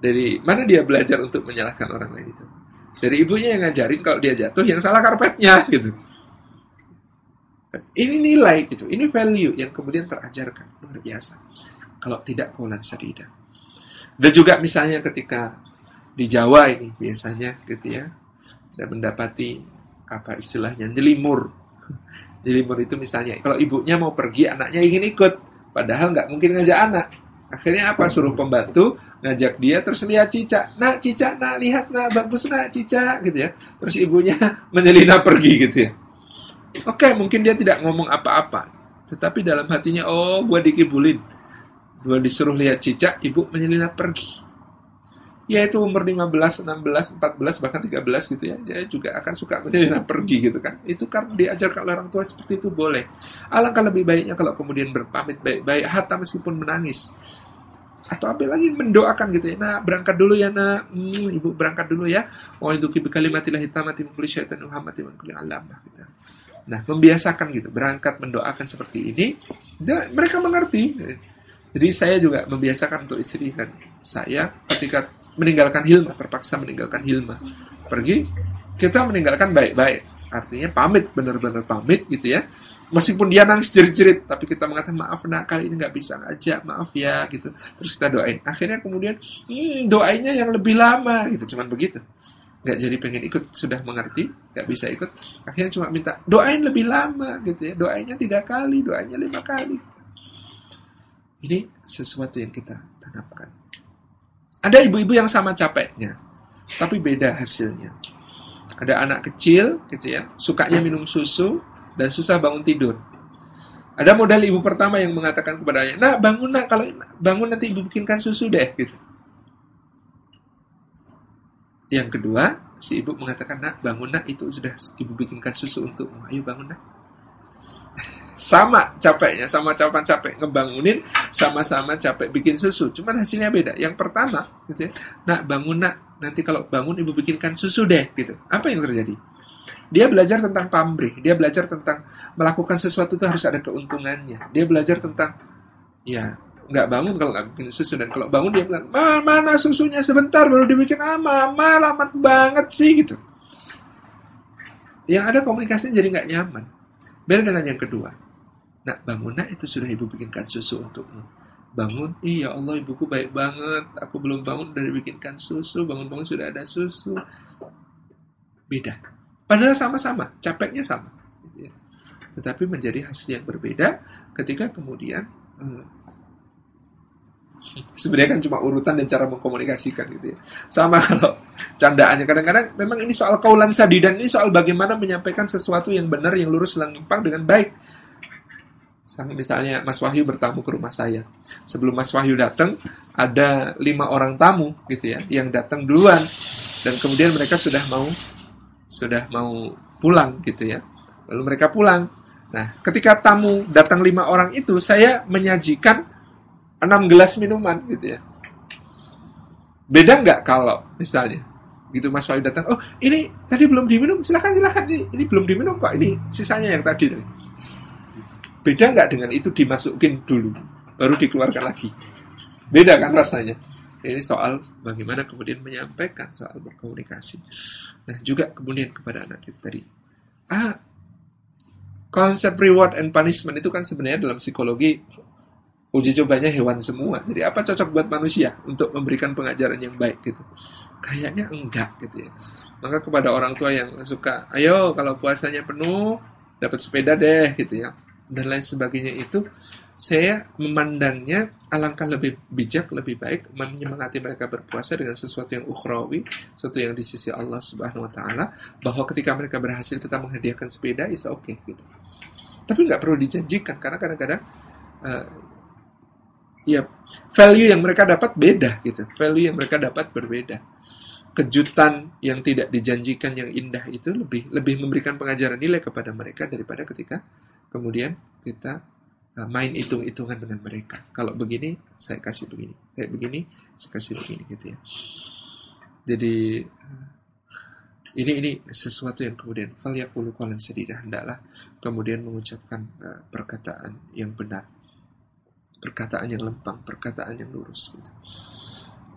Dari mana dia belajar untuk menyalahkan orang lain itu? Dari ibunya yang ngajarin kalau dia jatuh, yang salah karpetnya, gitu. Ini nilai gitu, ini value yang kemudian terajarkan luar biasa. Kalau tidak kaulan sadida. Dan juga misalnya ketika di Jawa ini biasanya gitu ya, mendapati apa istilahnya nyelimur. Nyelimur itu misalnya kalau ibunya mau pergi, anaknya ingin ikut, padahal nggak mungkin ngajak anak. Akhirnya apa? Suruh pembantu ngajak dia terus lihat cicak. Nak, cicak, nak, lihat, nak, bagus, nak, cicak, gitu ya. Terus ibunya menyelinap pergi gitu ya Oke, okay, mungkin dia tidak ngomong apa-apa. Tetapi dalam hatinya, oh, gue dikibulin. Gue disuruh lihat cicak, ibu menyelinap pergi. Ya itu umur 15, 16, 14, bahkan 13 gitu ya. Dia juga akan suka menyelinap pergi gitu kan. Itu karena diajarkan oleh orang tua seperti itu boleh. Alangkah lebih baiknya kalau kemudian berpamit baik-baik, hatta meskipun menangis. Atau apa lagi mendoakan gitu ya. Nah, berangkat dulu ya, nak. Hmm, ibu berangkat dulu ya. Oh, itu kibi kalimatilah hitamati mengkuli syaitan muhammad mengkuli alamah gitu. Nah, membiasakan gitu, berangkat mendoakan seperti ini, mereka mengerti. Jadi saya juga membiasakan untuk istri dan saya ketika meninggalkan Hilma, terpaksa meninggalkan Hilma, pergi, kita meninggalkan baik-baik. Artinya pamit, benar-benar pamit gitu ya. Meskipun dia nangis jerit-jerit, tapi kita mengatakan maaf nak kali ini nggak bisa aja, maaf ya gitu. Terus kita doain. Akhirnya kemudian hmm, doainya yang lebih lama gitu, cuman begitu nggak jadi pengen ikut sudah mengerti nggak bisa ikut akhirnya cuma minta doain lebih lama gitu ya. Doainnya tiga kali doainnya lima kali. Ini sesuatu yang kita tanamkan. Ada ibu-ibu yang sama capeknya tapi beda hasilnya. Ada anak kecil gitu ya sukanya minum susu dan susah bangun tidur. Ada modal ibu pertama yang mengatakan kepadanya nah bangun nak kalau bangun nanti ibu bikinkan susu deh gitu yang kedua, si ibu mengatakan, nak bangun nak, itu sudah ibu bikinkan susu untukmu. Ayo bangun nak. sama capeknya, sama capan capek ngebangunin, sama-sama capek bikin susu. Cuman hasilnya beda. Yang pertama, gitu ya, nak bangun nak, nanti kalau bangun ibu bikinkan susu deh, gitu. Apa yang terjadi? Dia belajar tentang pamrih, dia belajar tentang melakukan sesuatu itu harus ada keuntungannya. Dia belajar tentang, ya nggak bangun kalau nggak bikin susu. Dan kalau bangun dia bilang Ma, mana susunya? Sebentar baru dibikin. Ah mama lama banget sih gitu. Yang ada komunikasinya jadi nggak nyaman. Beda dengan yang kedua. Nak bangun nak itu sudah ibu bikinkan susu untukmu. Bangun iya Allah ibuku baik banget. Aku belum bangun dari bikinkan susu. Bangun-bangun sudah ada susu. Beda. Padahal sama-sama capeknya sama. Gitu ya. tetapi menjadi hasil yang berbeda ketika kemudian eh, sebenarnya kan cuma urutan dan cara mengkomunikasikan gitu ya. Sama kalau candaannya kadang-kadang memang ini soal kaulan sadi dan ini soal bagaimana menyampaikan sesuatu yang benar yang lurus lempang dengan baik. Sama misalnya Mas Wahyu bertamu ke rumah saya. Sebelum Mas Wahyu datang, ada lima orang tamu gitu ya, yang datang duluan dan kemudian mereka sudah mau sudah mau pulang gitu ya. Lalu mereka pulang. Nah, ketika tamu datang lima orang itu, saya menyajikan enam gelas minuman gitu ya. Beda nggak kalau misalnya gitu Mas Wahyu datang, oh ini tadi belum diminum, silahkan silahkan ini, ini belum diminum kok, ini sisanya yang tadi. Beda nggak dengan itu dimasukin dulu, baru dikeluarkan lagi. Beda kan rasanya. Ini soal bagaimana kemudian menyampaikan soal berkomunikasi. Nah juga kemudian kepada anak kita tadi. Ah, konsep reward and punishment itu kan sebenarnya dalam psikologi uji cobanya hewan semua. Jadi apa cocok buat manusia untuk memberikan pengajaran yang baik gitu? Kayaknya enggak gitu ya. Maka kepada orang tua yang suka, ayo kalau puasanya penuh dapat sepeda deh gitu ya dan lain sebagainya itu saya memandangnya alangkah lebih bijak, lebih baik menyemangati mereka berpuasa dengan sesuatu yang ukhrawi, sesuatu yang di sisi Allah Subhanahu wa taala bahwa ketika mereka berhasil tetap menghadiahkan sepeda is oke okay, gitu. Tapi nggak perlu dijanjikan karena kadang-kadang uh, ya value yang mereka dapat beda gitu. Value yang mereka dapat berbeda. Kejutan yang tidak dijanjikan yang indah itu lebih lebih memberikan pengajaran nilai kepada mereka daripada ketika kemudian kita uh, main hitung-hitungan dengan mereka. Kalau begini, saya kasih begini. Kayak begini, saya kasih begini gitu ya. Jadi uh, ini ini sesuatu yang kemudian falyaqulu qalan sadida hendaklah kemudian mengucapkan uh, perkataan yang benar. Perkataan yang lempang, perkataan yang lurus gitu.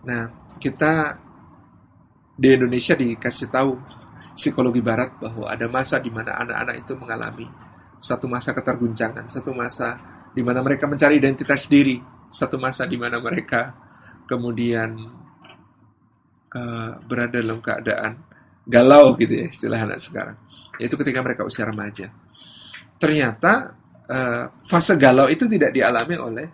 Nah, kita di Indonesia dikasih tahu psikologi barat bahwa ada masa di mana anak-anak itu mengalami satu masa keterguncangan, satu masa di mana mereka mencari identitas diri, satu masa di mana mereka kemudian uh, berada dalam keadaan galau gitu ya istilah anak sekarang. Yaitu ketika mereka usia remaja. Ternyata uh, fase galau itu tidak dialami oleh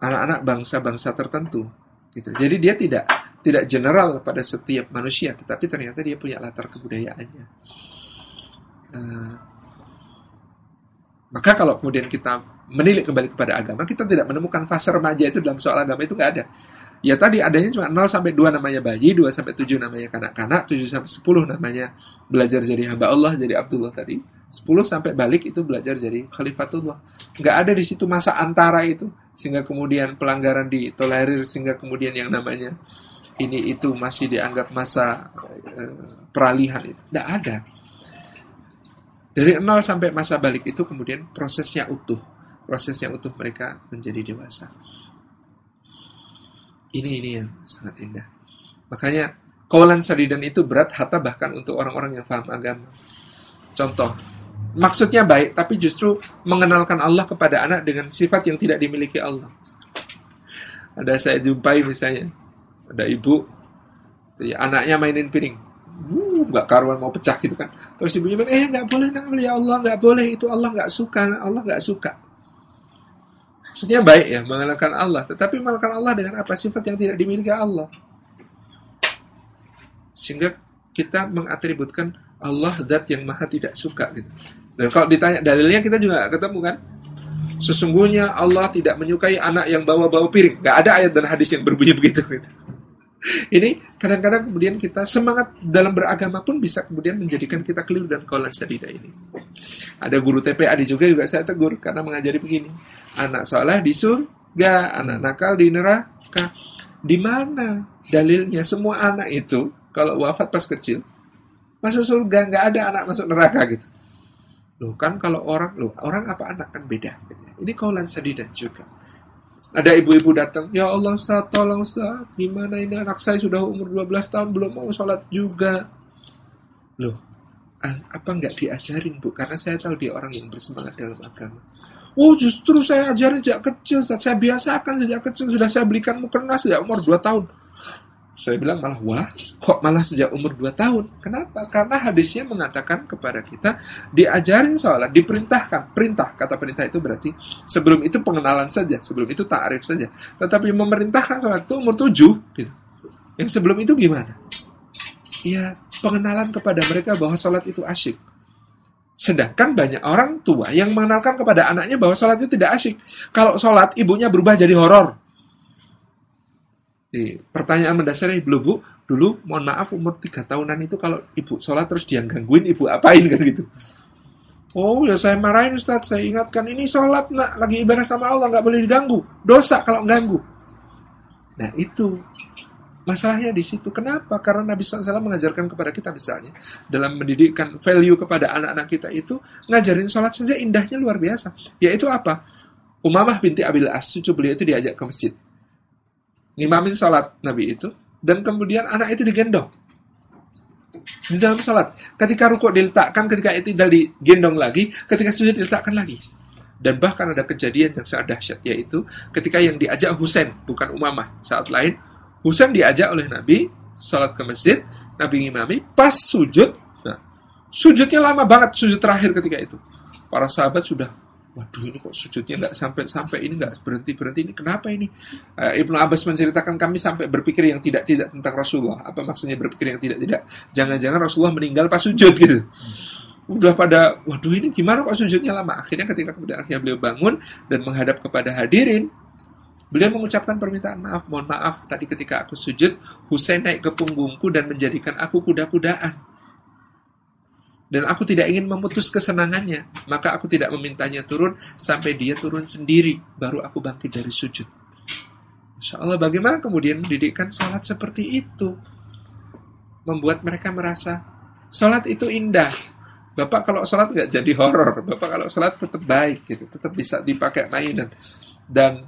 anak-anak bangsa-bangsa tertentu gitu. Jadi dia tidak tidak general pada setiap manusia, tetapi ternyata dia punya latar kebudayaannya. Uh, maka kalau kemudian kita menilik kembali kepada agama, kita tidak menemukan fase remaja itu dalam soal agama itu nggak ada. Ya tadi adanya cuma 0 sampai 2 namanya bayi, 2 sampai 7 namanya kanak-kanak, 7 sampai 10 namanya belajar jadi hamba Allah, jadi Abdullah tadi. 10 sampai balik itu belajar jadi khalifatullah. Nggak ada di situ masa antara itu sehingga kemudian pelanggaran ditolerir sehingga kemudian yang namanya ini itu masih dianggap masa uh, peralihan itu. Nggak ada. Dari nol sampai masa balik itu kemudian prosesnya utuh. Prosesnya utuh mereka menjadi dewasa. Ini ini yang sangat indah. Makanya kaulan sadidan itu berat hatta bahkan untuk orang-orang yang paham agama. Contoh, maksudnya baik tapi justru mengenalkan Allah kepada anak dengan sifat yang tidak dimiliki Allah. Ada saya jumpai misalnya, ada ibu, ya, anaknya mainin piring nggak karuan mau pecah gitu kan terus ibunya bilang eh nggak boleh nggak boleh ya Allah nggak boleh itu Allah nggak suka Allah nggak suka maksudnya baik ya mengenalkan Allah. Tetapi mengenalkan Allah dengan apa? Sifat yang tidak dimiliki Allah. Sehingga kita mengatributkan Allah zat yang maha tidak suka gitu. Dan kalau ditanya dalilnya kita juga ketemu kan? Sesungguhnya Allah tidak menyukai anak yang bawa-bawa piring. Nggak ada ayat dan hadis yang berbunyi begitu gitu ini kadang-kadang kemudian kita semangat dalam beragama pun bisa kemudian menjadikan kita keliru dan kolan sadida ini. Ada guru TPA di juga juga saya tegur karena mengajari begini. Anak soleh di surga, anak nakal di neraka. Di mana dalilnya semua anak itu kalau wafat pas kecil masuk surga nggak ada anak masuk neraka gitu. Loh kan kalau orang, loh orang apa anak kan beda. Ini kaulan sadidan juga. Ada ibu-ibu datang, ya Allah Ustaz, tolong Ustaz, gimana ini anak saya sudah umur 12 tahun belum mau sholat juga. Loh, apa nggak diajarin Bu? Karena saya tahu dia orang yang bersemangat dalam agama. Oh justru saya ajarin sejak kecil, Ustaz. saya biasakan sejak kecil, sudah saya belikan mukena sejak umur 2 tahun. Saya bilang malah, wah, kok malah sejak umur 2 tahun? Kenapa? Karena hadisnya mengatakan kepada kita, diajarin sholat, diperintahkan. Perintah, kata perintah itu berarti, sebelum itu pengenalan saja, sebelum itu ta'arif saja. Tetapi memerintahkan sholat itu umur 7. Gitu. Yang sebelum itu gimana? Ya, pengenalan kepada mereka bahwa sholat itu asyik. Sedangkan banyak orang tua yang mengenalkan kepada anaknya bahwa sholat itu tidak asyik. Kalau sholat, ibunya berubah jadi horor di pertanyaan mendasarnya dulu bu, dulu mohon maaf umur tiga tahunan itu kalau ibu sholat terus dia gangguin ibu apain kan gitu. Oh ya saya marahin Ustaz, saya ingatkan ini sholat nak lagi ibadah sama Allah nggak boleh diganggu, dosa kalau ganggu. Nah itu masalahnya di situ. Kenapa? Karena Nabi SAW mengajarkan kepada kita misalnya dalam mendidikkan value kepada anak-anak kita itu ngajarin sholat saja indahnya luar biasa. Yaitu apa? Umamah binti Abil As, cucu beliau itu diajak ke masjid ngimamin sholat Nabi itu, dan kemudian anak itu digendong di dalam sholat. Ketika rukuk diletakkan, ketika itidal digendong lagi, ketika sujud diletakkan lagi. Dan bahkan ada kejadian yang sangat dahsyat, yaitu ketika yang diajak Husain, bukan Umamah. Saat lain, Husain diajak oleh Nabi, sholat ke masjid, Nabi ngimami, pas sujud, nah, sujudnya lama banget, sujud terakhir ketika itu. Para sahabat sudah waduh ini kok sujudnya nggak sampai sampai ini nggak berhenti berhenti ini? Kenapa ini? Uh, Ibnu Abbas menceritakan kami sampai berpikir yang tidak tidak tentang Rasulullah. Apa maksudnya berpikir yang tidak tidak? Jangan-jangan Rasulullah meninggal pas sujud gitu. Udah pada waduh ini gimana kok sujudnya lama? Akhirnya ketika kemudian akhirnya beliau bangun dan menghadap kepada hadirin Beliau mengucapkan permintaan maaf, mohon maaf tadi ketika aku sujud, Husain naik ke punggungku dan menjadikan aku kuda-kudaan dan aku tidak ingin memutus kesenangannya, maka aku tidak memintanya turun sampai dia turun sendiri, baru aku bangkit dari sujud. Insya Allah bagaimana kemudian mendidikan sholat seperti itu? Membuat mereka merasa sholat itu indah. Bapak kalau sholat nggak jadi horor, Bapak kalau sholat tetap baik, gitu, tetap bisa dipakai mainan. Dan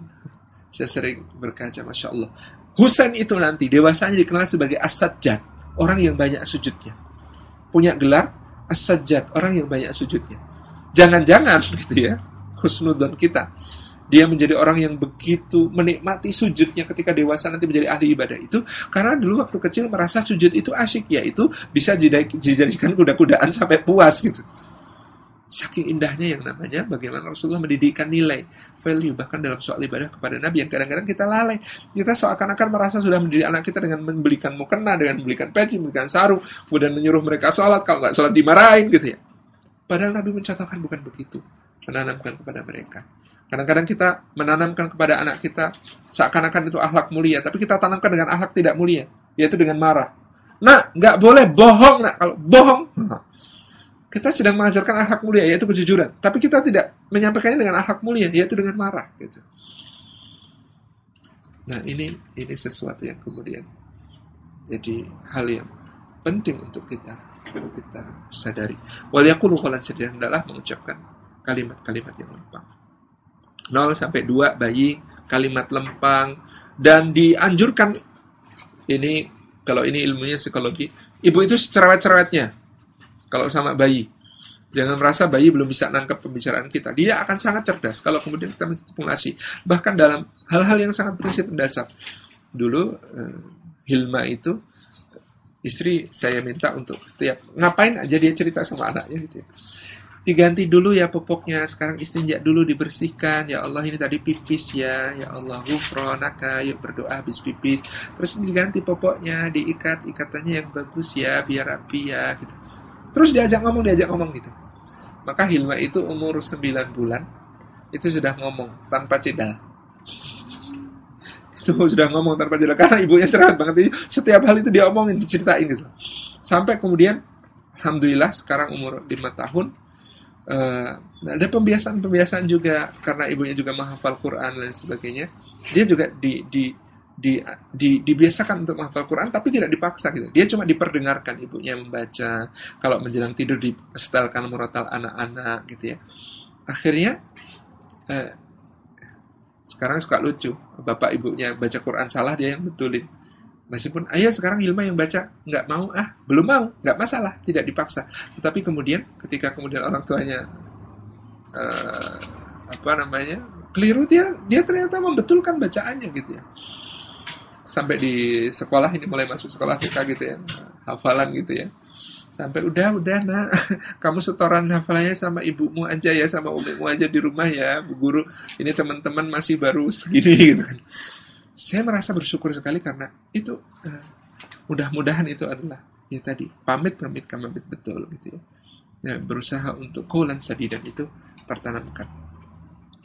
saya sering berkaca, Masya Allah. Husain itu nanti dewasanya dikenal sebagai as-sajjad, orang yang banyak sujudnya. Punya gelar as-sajjad, orang yang banyak sujudnya. Jangan-jangan gitu ya, husnudon kita. Dia menjadi orang yang begitu menikmati sujudnya ketika dewasa nanti menjadi ahli ibadah itu karena dulu waktu kecil merasa sujud itu asyik yaitu bisa dijadikan kuda-kudaan sampai puas gitu. Saking indahnya yang namanya bagaimana Rasulullah mendidikkan nilai, value bahkan dalam soal ibadah kepada Nabi yang kadang-kadang kita lalai. Kita seakan-akan merasa sudah mendidik anak kita dengan membelikan mukena, dengan membelikan peci, membelikan sarung, kemudian menyuruh mereka sholat, kalau nggak sholat dimarahin gitu ya. Padahal Nabi mencontohkan bukan begitu, menanamkan kepada mereka. Kadang-kadang kita menanamkan kepada anak kita seakan-akan itu akhlak mulia, tapi kita tanamkan dengan akhlak tidak mulia, yaitu dengan marah. Nah, nggak boleh bohong, nak. Kalau bohong, kita sedang mengajarkan akhlak mulia yaitu kejujuran. Tapi kita tidak menyampaikannya dengan akhlak mulia yaitu dengan marah gitu. Nah ini ini sesuatu yang kemudian jadi hal yang penting untuk kita kita sadari. Wal yakulu qalan sedang adalah mengucapkan kalimat-kalimat yang lempang. 0 sampai 2 bayi kalimat lempang. Dan dianjurkan ini kalau ini ilmunya psikologi ibu itu cerewet-cerewetnya kalau sama bayi. Jangan merasa bayi belum bisa nangkep pembicaraan kita. Dia akan sangat cerdas kalau kemudian kita menstimulasi. Bahkan dalam hal-hal yang sangat prinsip mendasar. Dulu eh, Hilma itu istri saya minta untuk setiap ngapain aja dia cerita sama anaknya gitu ya. Diganti dulu ya popoknya, sekarang istinja dulu dibersihkan. Ya Allah ini tadi pipis ya, ya Allah gufronaka, yuk berdoa habis pipis. Terus diganti popoknya, diikat ikatannya yang bagus ya, biar rapi ya gitu Terus diajak ngomong, diajak ngomong gitu. Maka Hilma itu umur 9 bulan, itu sudah ngomong tanpa cedal. itu sudah ngomong tanpa cedal. Karena ibunya cerah banget. Setiap hal itu dia omongin, diceritain gitu. Sampai kemudian, Alhamdulillah sekarang umur 5 tahun, uh, ada pembiasaan-pembiasaan juga karena ibunya juga menghafal Quran dan sebagainya. Dia juga di, di di, di, dibiasakan untuk menghafal Quran tapi tidak dipaksa gitu. Dia cuma diperdengarkan ibunya membaca. Kalau menjelang tidur disetelkan murotal anak-anak gitu ya. Akhirnya eh, sekarang suka lucu. Bapak ibunya baca Quran salah dia yang betulin. Meskipun ayah sekarang Hilma yang baca nggak mau ah belum mau nggak masalah tidak dipaksa. Tetapi kemudian ketika kemudian orang tuanya eh, apa namanya keliru dia dia ternyata membetulkan bacaannya gitu ya sampai di sekolah ini mulai masuk sekolah kita gitu ya hafalan gitu ya. Sampai udah udah nak. Kamu setoran hafalannya sama ibumu aja ya sama umimu aja di rumah ya bu guru. Ini teman-teman masih baru segini gitu kan. Saya merasa bersyukur sekali karena itu uh, mudah-mudahan itu adalah ya tadi pamit pamit pamit betul gitu ya, ya berusaha untuk kaulan sadidan itu tertanamkan.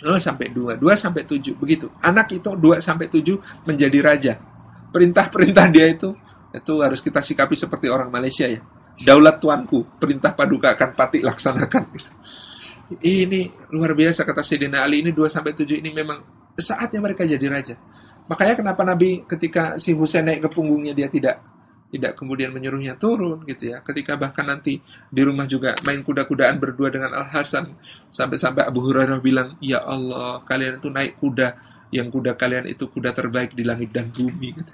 0 sampai 2, 2 sampai 7 begitu. Anak itu 2 sampai 7 menjadi raja perintah-perintah dia itu itu harus kita sikapi seperti orang Malaysia ya. Daulat tuanku, perintah paduka akan pati laksanakan. Ini luar biasa kata Sayyidina Ali ini 2 sampai 7 ini memang saatnya mereka jadi raja. Makanya kenapa Nabi ketika si Husain naik ke punggungnya dia tidak tidak kemudian menyuruhnya turun gitu ya. Ketika bahkan nanti di rumah juga main kuda-kudaan berdua dengan Al Hasan sampai-sampai Abu Hurairah bilang, "Ya Allah, kalian itu naik kuda yang kuda kalian itu kuda terbaik di langit dan bumi gitu.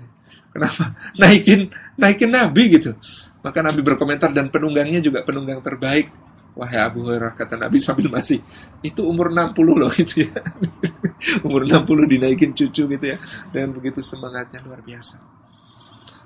Kenapa? Naikin naikin Nabi gitu. Maka Nabi berkomentar dan penunggangnya juga penunggang terbaik. Wahai Abu Hurairah kata Nabi sambil masih itu umur 60 loh itu ya. umur 60 dinaikin cucu gitu ya. Dan begitu semangatnya luar biasa.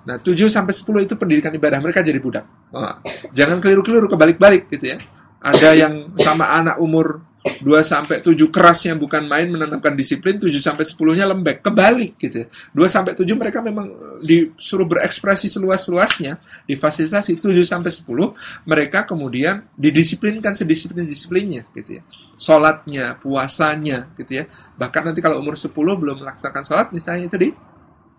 Nah, 7 sampai 10 itu pendidikan ibadah mereka jadi budak. Oh, jangan keliru-keliru kebalik-balik gitu ya. Ada yang sama anak umur 2 sampai 7 kerasnya bukan main menanamkan disiplin, 7 sampai 10-nya lembek, kebalik gitu ya. 2 sampai 7 mereka memang disuruh berekspresi seluas-luasnya, difasilitasi 7 sampai 10, mereka kemudian didisiplinkan sedisiplin-disiplinnya gitu ya. Salatnya, puasanya gitu ya. Bahkan nanti kalau umur 10 belum melaksanakan salat misalnya itu di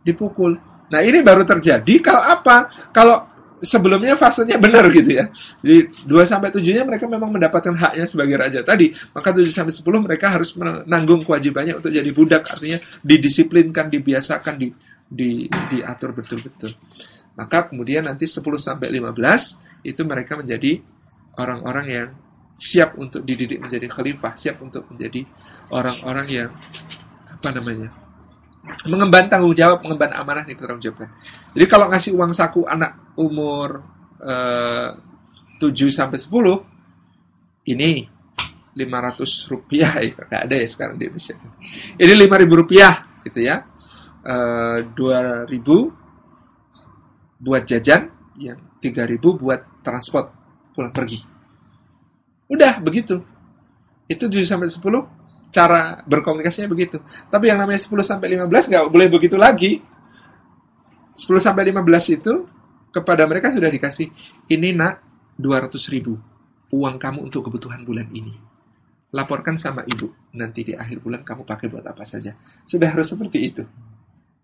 dipukul. Nah, ini baru terjadi kalau apa? Kalau sebelumnya fasenya benar gitu ya. Jadi 2 sampai 7-nya mereka memang mendapatkan haknya sebagai raja tadi, maka 7 sampai 10 mereka harus menanggung kewajibannya untuk jadi budak, artinya didisiplinkan, dibiasakan, di, di diatur betul-betul. Maka kemudian nanti 10 sampai 15 itu mereka menjadi orang-orang yang siap untuk dididik menjadi khalifah, siap untuk menjadi orang-orang yang apa namanya? Mengemban tanggung jawab, mengemban amanah itu tanggung jawab. Jadi kalau ngasih uang saku anak umur eh, 7 sampai 10 ini 500 rupiah ya ada ya sekarang di Indonesia. Ini 5000 rupiah gitu ya. Eh, 2000 buat jajan, yang 3000 buat transport pulang pergi. Udah begitu. Itu 7 sampai 10 cara berkomunikasinya begitu. Tapi yang namanya 10 sampai 15 nggak boleh begitu lagi. 10 sampai 15 itu kepada mereka sudah dikasih ini nak 200 ribu uang kamu untuk kebutuhan bulan ini. Laporkan sama ibu nanti di akhir bulan kamu pakai buat apa saja. Sudah harus seperti itu.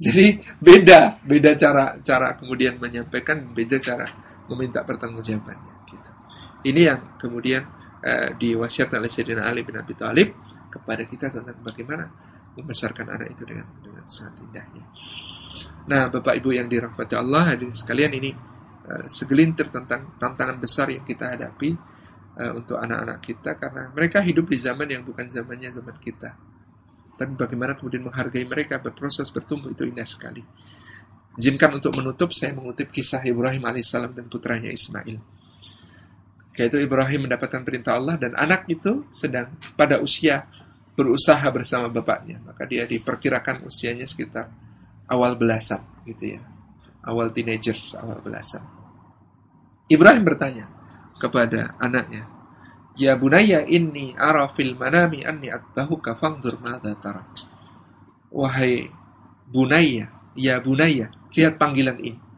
Jadi beda, beda cara cara kemudian menyampaikan, beda cara meminta pertanggungjawabannya. Gitu. Ini yang kemudian uh, diwasiatkan oleh Sayyidina Ali bin Abi Thalib kepada kita tentang bagaimana membesarkan anak itu dengan dengan sangat indahnya. Nah, Bapak Ibu yang dirahmati Allah, hadirin sekalian ini uh, segelintir tentang tantangan besar yang kita hadapi uh, untuk anak-anak kita karena mereka hidup di zaman yang bukan zamannya zaman kita. Tapi bagaimana kemudian menghargai mereka berproses bertumbuh itu indah sekali. Izinkan untuk menutup saya mengutip kisah Ibrahim alaihissalam dan putranya Ismail. Yaitu Ibrahim mendapatkan perintah Allah dan anak itu sedang pada usia berusaha bersama bapaknya. Maka dia diperkirakan usianya sekitar awal belasan gitu ya. Awal teenagers, awal belasan. Ibrahim bertanya kepada anaknya, Ya bunaya inni ara fil manami anni atbahuka fangdur madha tara. Wahai bunaya, ya bunaya, lihat panggilan ini.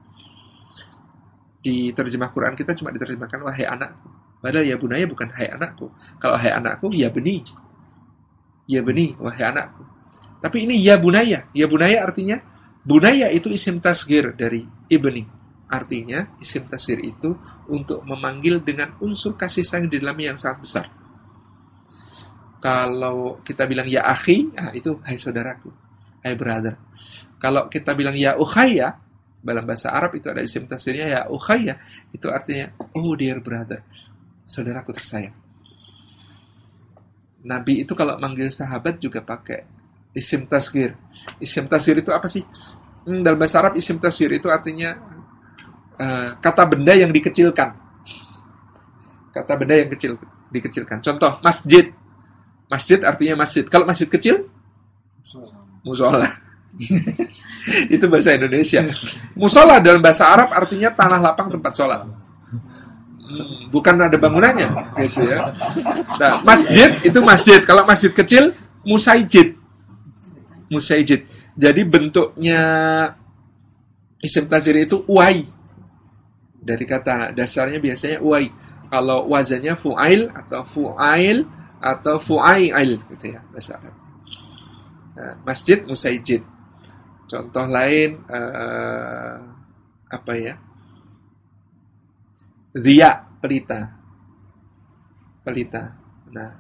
Di terjemah Quran kita cuma diterjemahkan wahai anakku. Padahal ya bunaya bukan hai anakku. Kalau hai anakku, ya beni. Ya beni, wahai anakku. Tapi ini ya bunaya. Ya bunaya artinya Bunaya itu isim tasgir dari ibni. Artinya, isim tasgir itu untuk memanggil dengan unsur kasih sayang di dalamnya yang sangat besar. Kalau kita bilang ya akhi, ah, itu hai saudaraku, hai brother. Kalau kita bilang ya ukhaya, dalam bahasa Arab itu ada isim tasgirnya ya ukhaya, itu artinya oh dear brother, saudaraku tersayang. Nabi itu kalau manggil sahabat juga pakai isim tasgir. Isim tasgir itu apa sih? Hmm, dalam bahasa Arab isim tasgir itu artinya uh, kata benda yang dikecilkan. Kata benda yang kecil dikecilkan. Contoh masjid. Masjid artinya masjid. Kalau masjid kecil musola. itu bahasa Indonesia. Musola dalam bahasa Arab artinya tanah lapang tempat sholat. Bukan ada bangunannya, gitu ya. Nah, masjid itu masjid. Kalau masjid kecil, musaijid musaijid. Jadi bentuknya isim tazir itu uai. Dari kata dasarnya biasanya uai. Kalau wazannya fu'ail atau fu'ail atau fu'ail gitu ya bahasa Arab. Nah, masjid musaijid. Contoh lain uh, apa ya? Dia pelita. Pelita. Nah,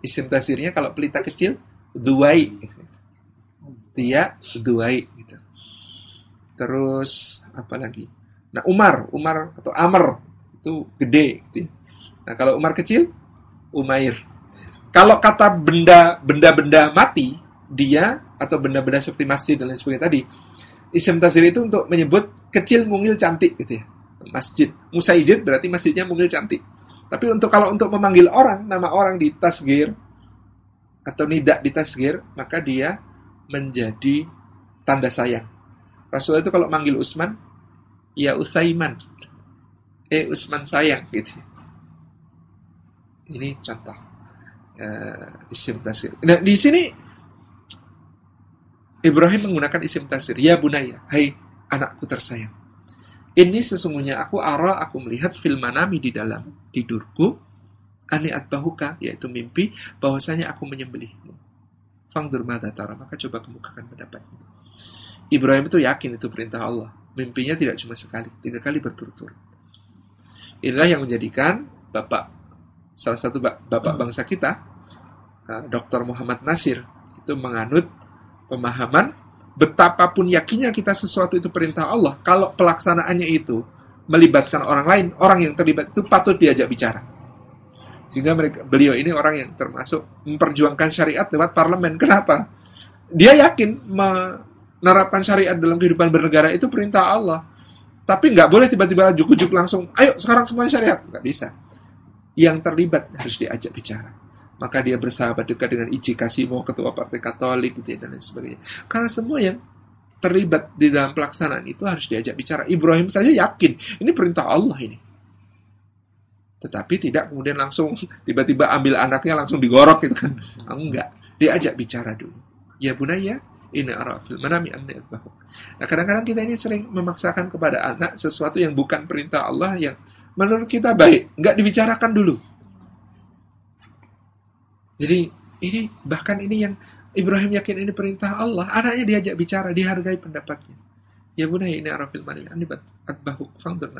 isim tasirnya kalau pelita kecil duai dia duai gitu. Terus apa lagi? Nah Umar, Umar atau Amr itu gede gitu. Ya. Nah kalau Umar kecil, Umair. Kalau kata benda benda-benda mati, dia atau benda-benda seperti masjid dan lain sebagainya tadi. Isim tasir itu untuk menyebut kecil mungil cantik gitu ya. Masjid. Musaijid berarti masjidnya mungil cantik. Tapi untuk kalau untuk memanggil orang, nama orang di tasgir atau tidak di tasgir, maka dia menjadi tanda sayang. Rasulullah itu kalau manggil Usman, ya Usaiman. Eh Usman sayang gitu. Ini contoh uh, isim tasir. Nah, di sini Ibrahim menggunakan isim tasir. Ya bunaya, hai anakku tersayang. Ini sesungguhnya aku ara, aku melihat film manami di dalam tidurku. Ani atbahuka, yaitu mimpi, bahwasanya aku menyembelihmu. Fangdur madatara, maka coba kemukakan pendapatmu. Ibrahim itu yakin itu perintah Allah. Mimpinya tidak cuma sekali, tiga kali berturut-turut. Inilah yang menjadikan Bapak, salah satu Bapak bangsa kita, eh, Dr. Muhammad Nasir, itu menganut pemahaman betapapun yakinnya kita sesuatu itu perintah Allah, kalau pelaksanaannya itu melibatkan orang lain, orang yang terlibat itu patut diajak bicara. Sehingga mereka, beliau ini orang yang termasuk memperjuangkan syariat lewat parlemen. Kenapa? Dia yakin menerapkan syariat dalam kehidupan bernegara itu perintah Allah. Tapi nggak boleh tiba-tiba jujuk-jujuk langsung, ayo sekarang semuanya syariat. Nggak bisa. Yang terlibat harus diajak bicara. Maka dia bersahabat dekat dengan Iji Kasimo, ketua partai Katolik, gitu ya, dan lain sebagainya. Karena semua yang terlibat di dalam pelaksanaan itu harus diajak bicara. Ibrahim saja yakin, ini perintah Allah ini. Tetapi tidak kemudian langsung tiba-tiba ambil anaknya langsung digorok gitu kan. Enggak, diajak bicara dulu. Ya bunaya, ini arafil manami anni Nah, kadang-kadang kita ini sering memaksakan kepada anak sesuatu yang bukan perintah Allah yang menurut kita baik, nggak dibicarakan dulu. Jadi ini bahkan ini yang Ibrahim yakin ini perintah Allah, anaknya diajak bicara, dihargai pendapatnya. Ya bunaya ini arafil manami anni atbahuk fangdur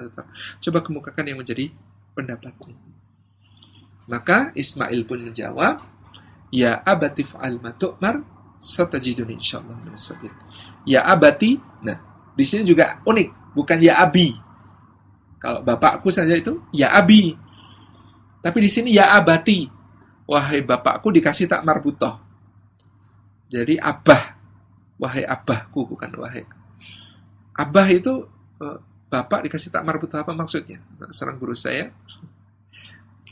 Coba kemukakan yang menjadi pendapatnya. Maka Ismail pun menjawab, Ya abatif al matu'mar satajiduni insyaallah min sabil. Ya abati, nah di sini juga unik, bukan ya abi. Kalau bapakku saja itu ya abi. Tapi di sini ya abati. Wahai bapakku dikasih tak marbutoh. Jadi abah. Wahai abahku bukan wahai. Abah itu eh, bapak dikasih tak marbutoh apa maksudnya? Serang guru saya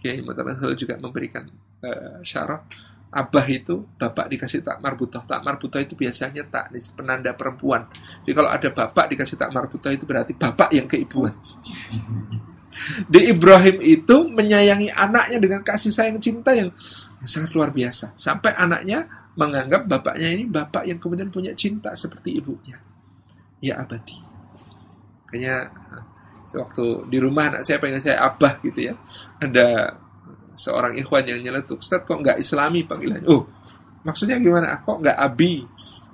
Kiai Mutabakhil juga memberikan uh, syarat Abah itu bapak dikasih tak marbutoh. Tak marbutoh itu biasanya tak penanda perempuan. Jadi kalau ada bapak dikasih tak marbutoh itu berarti bapak yang keibuan. Di Ibrahim itu menyayangi anaknya dengan kasih sayang cinta yang, sangat luar biasa. Sampai anaknya menganggap bapaknya ini bapak yang kemudian punya cinta seperti ibunya. Ya abadi. Kayaknya waktu di rumah anak saya pengen saya abah gitu ya. Ada seorang ikhwan yang nyeletuk, Ustaz kok nggak islami panggilannya? Oh, maksudnya gimana? Kok nggak abi?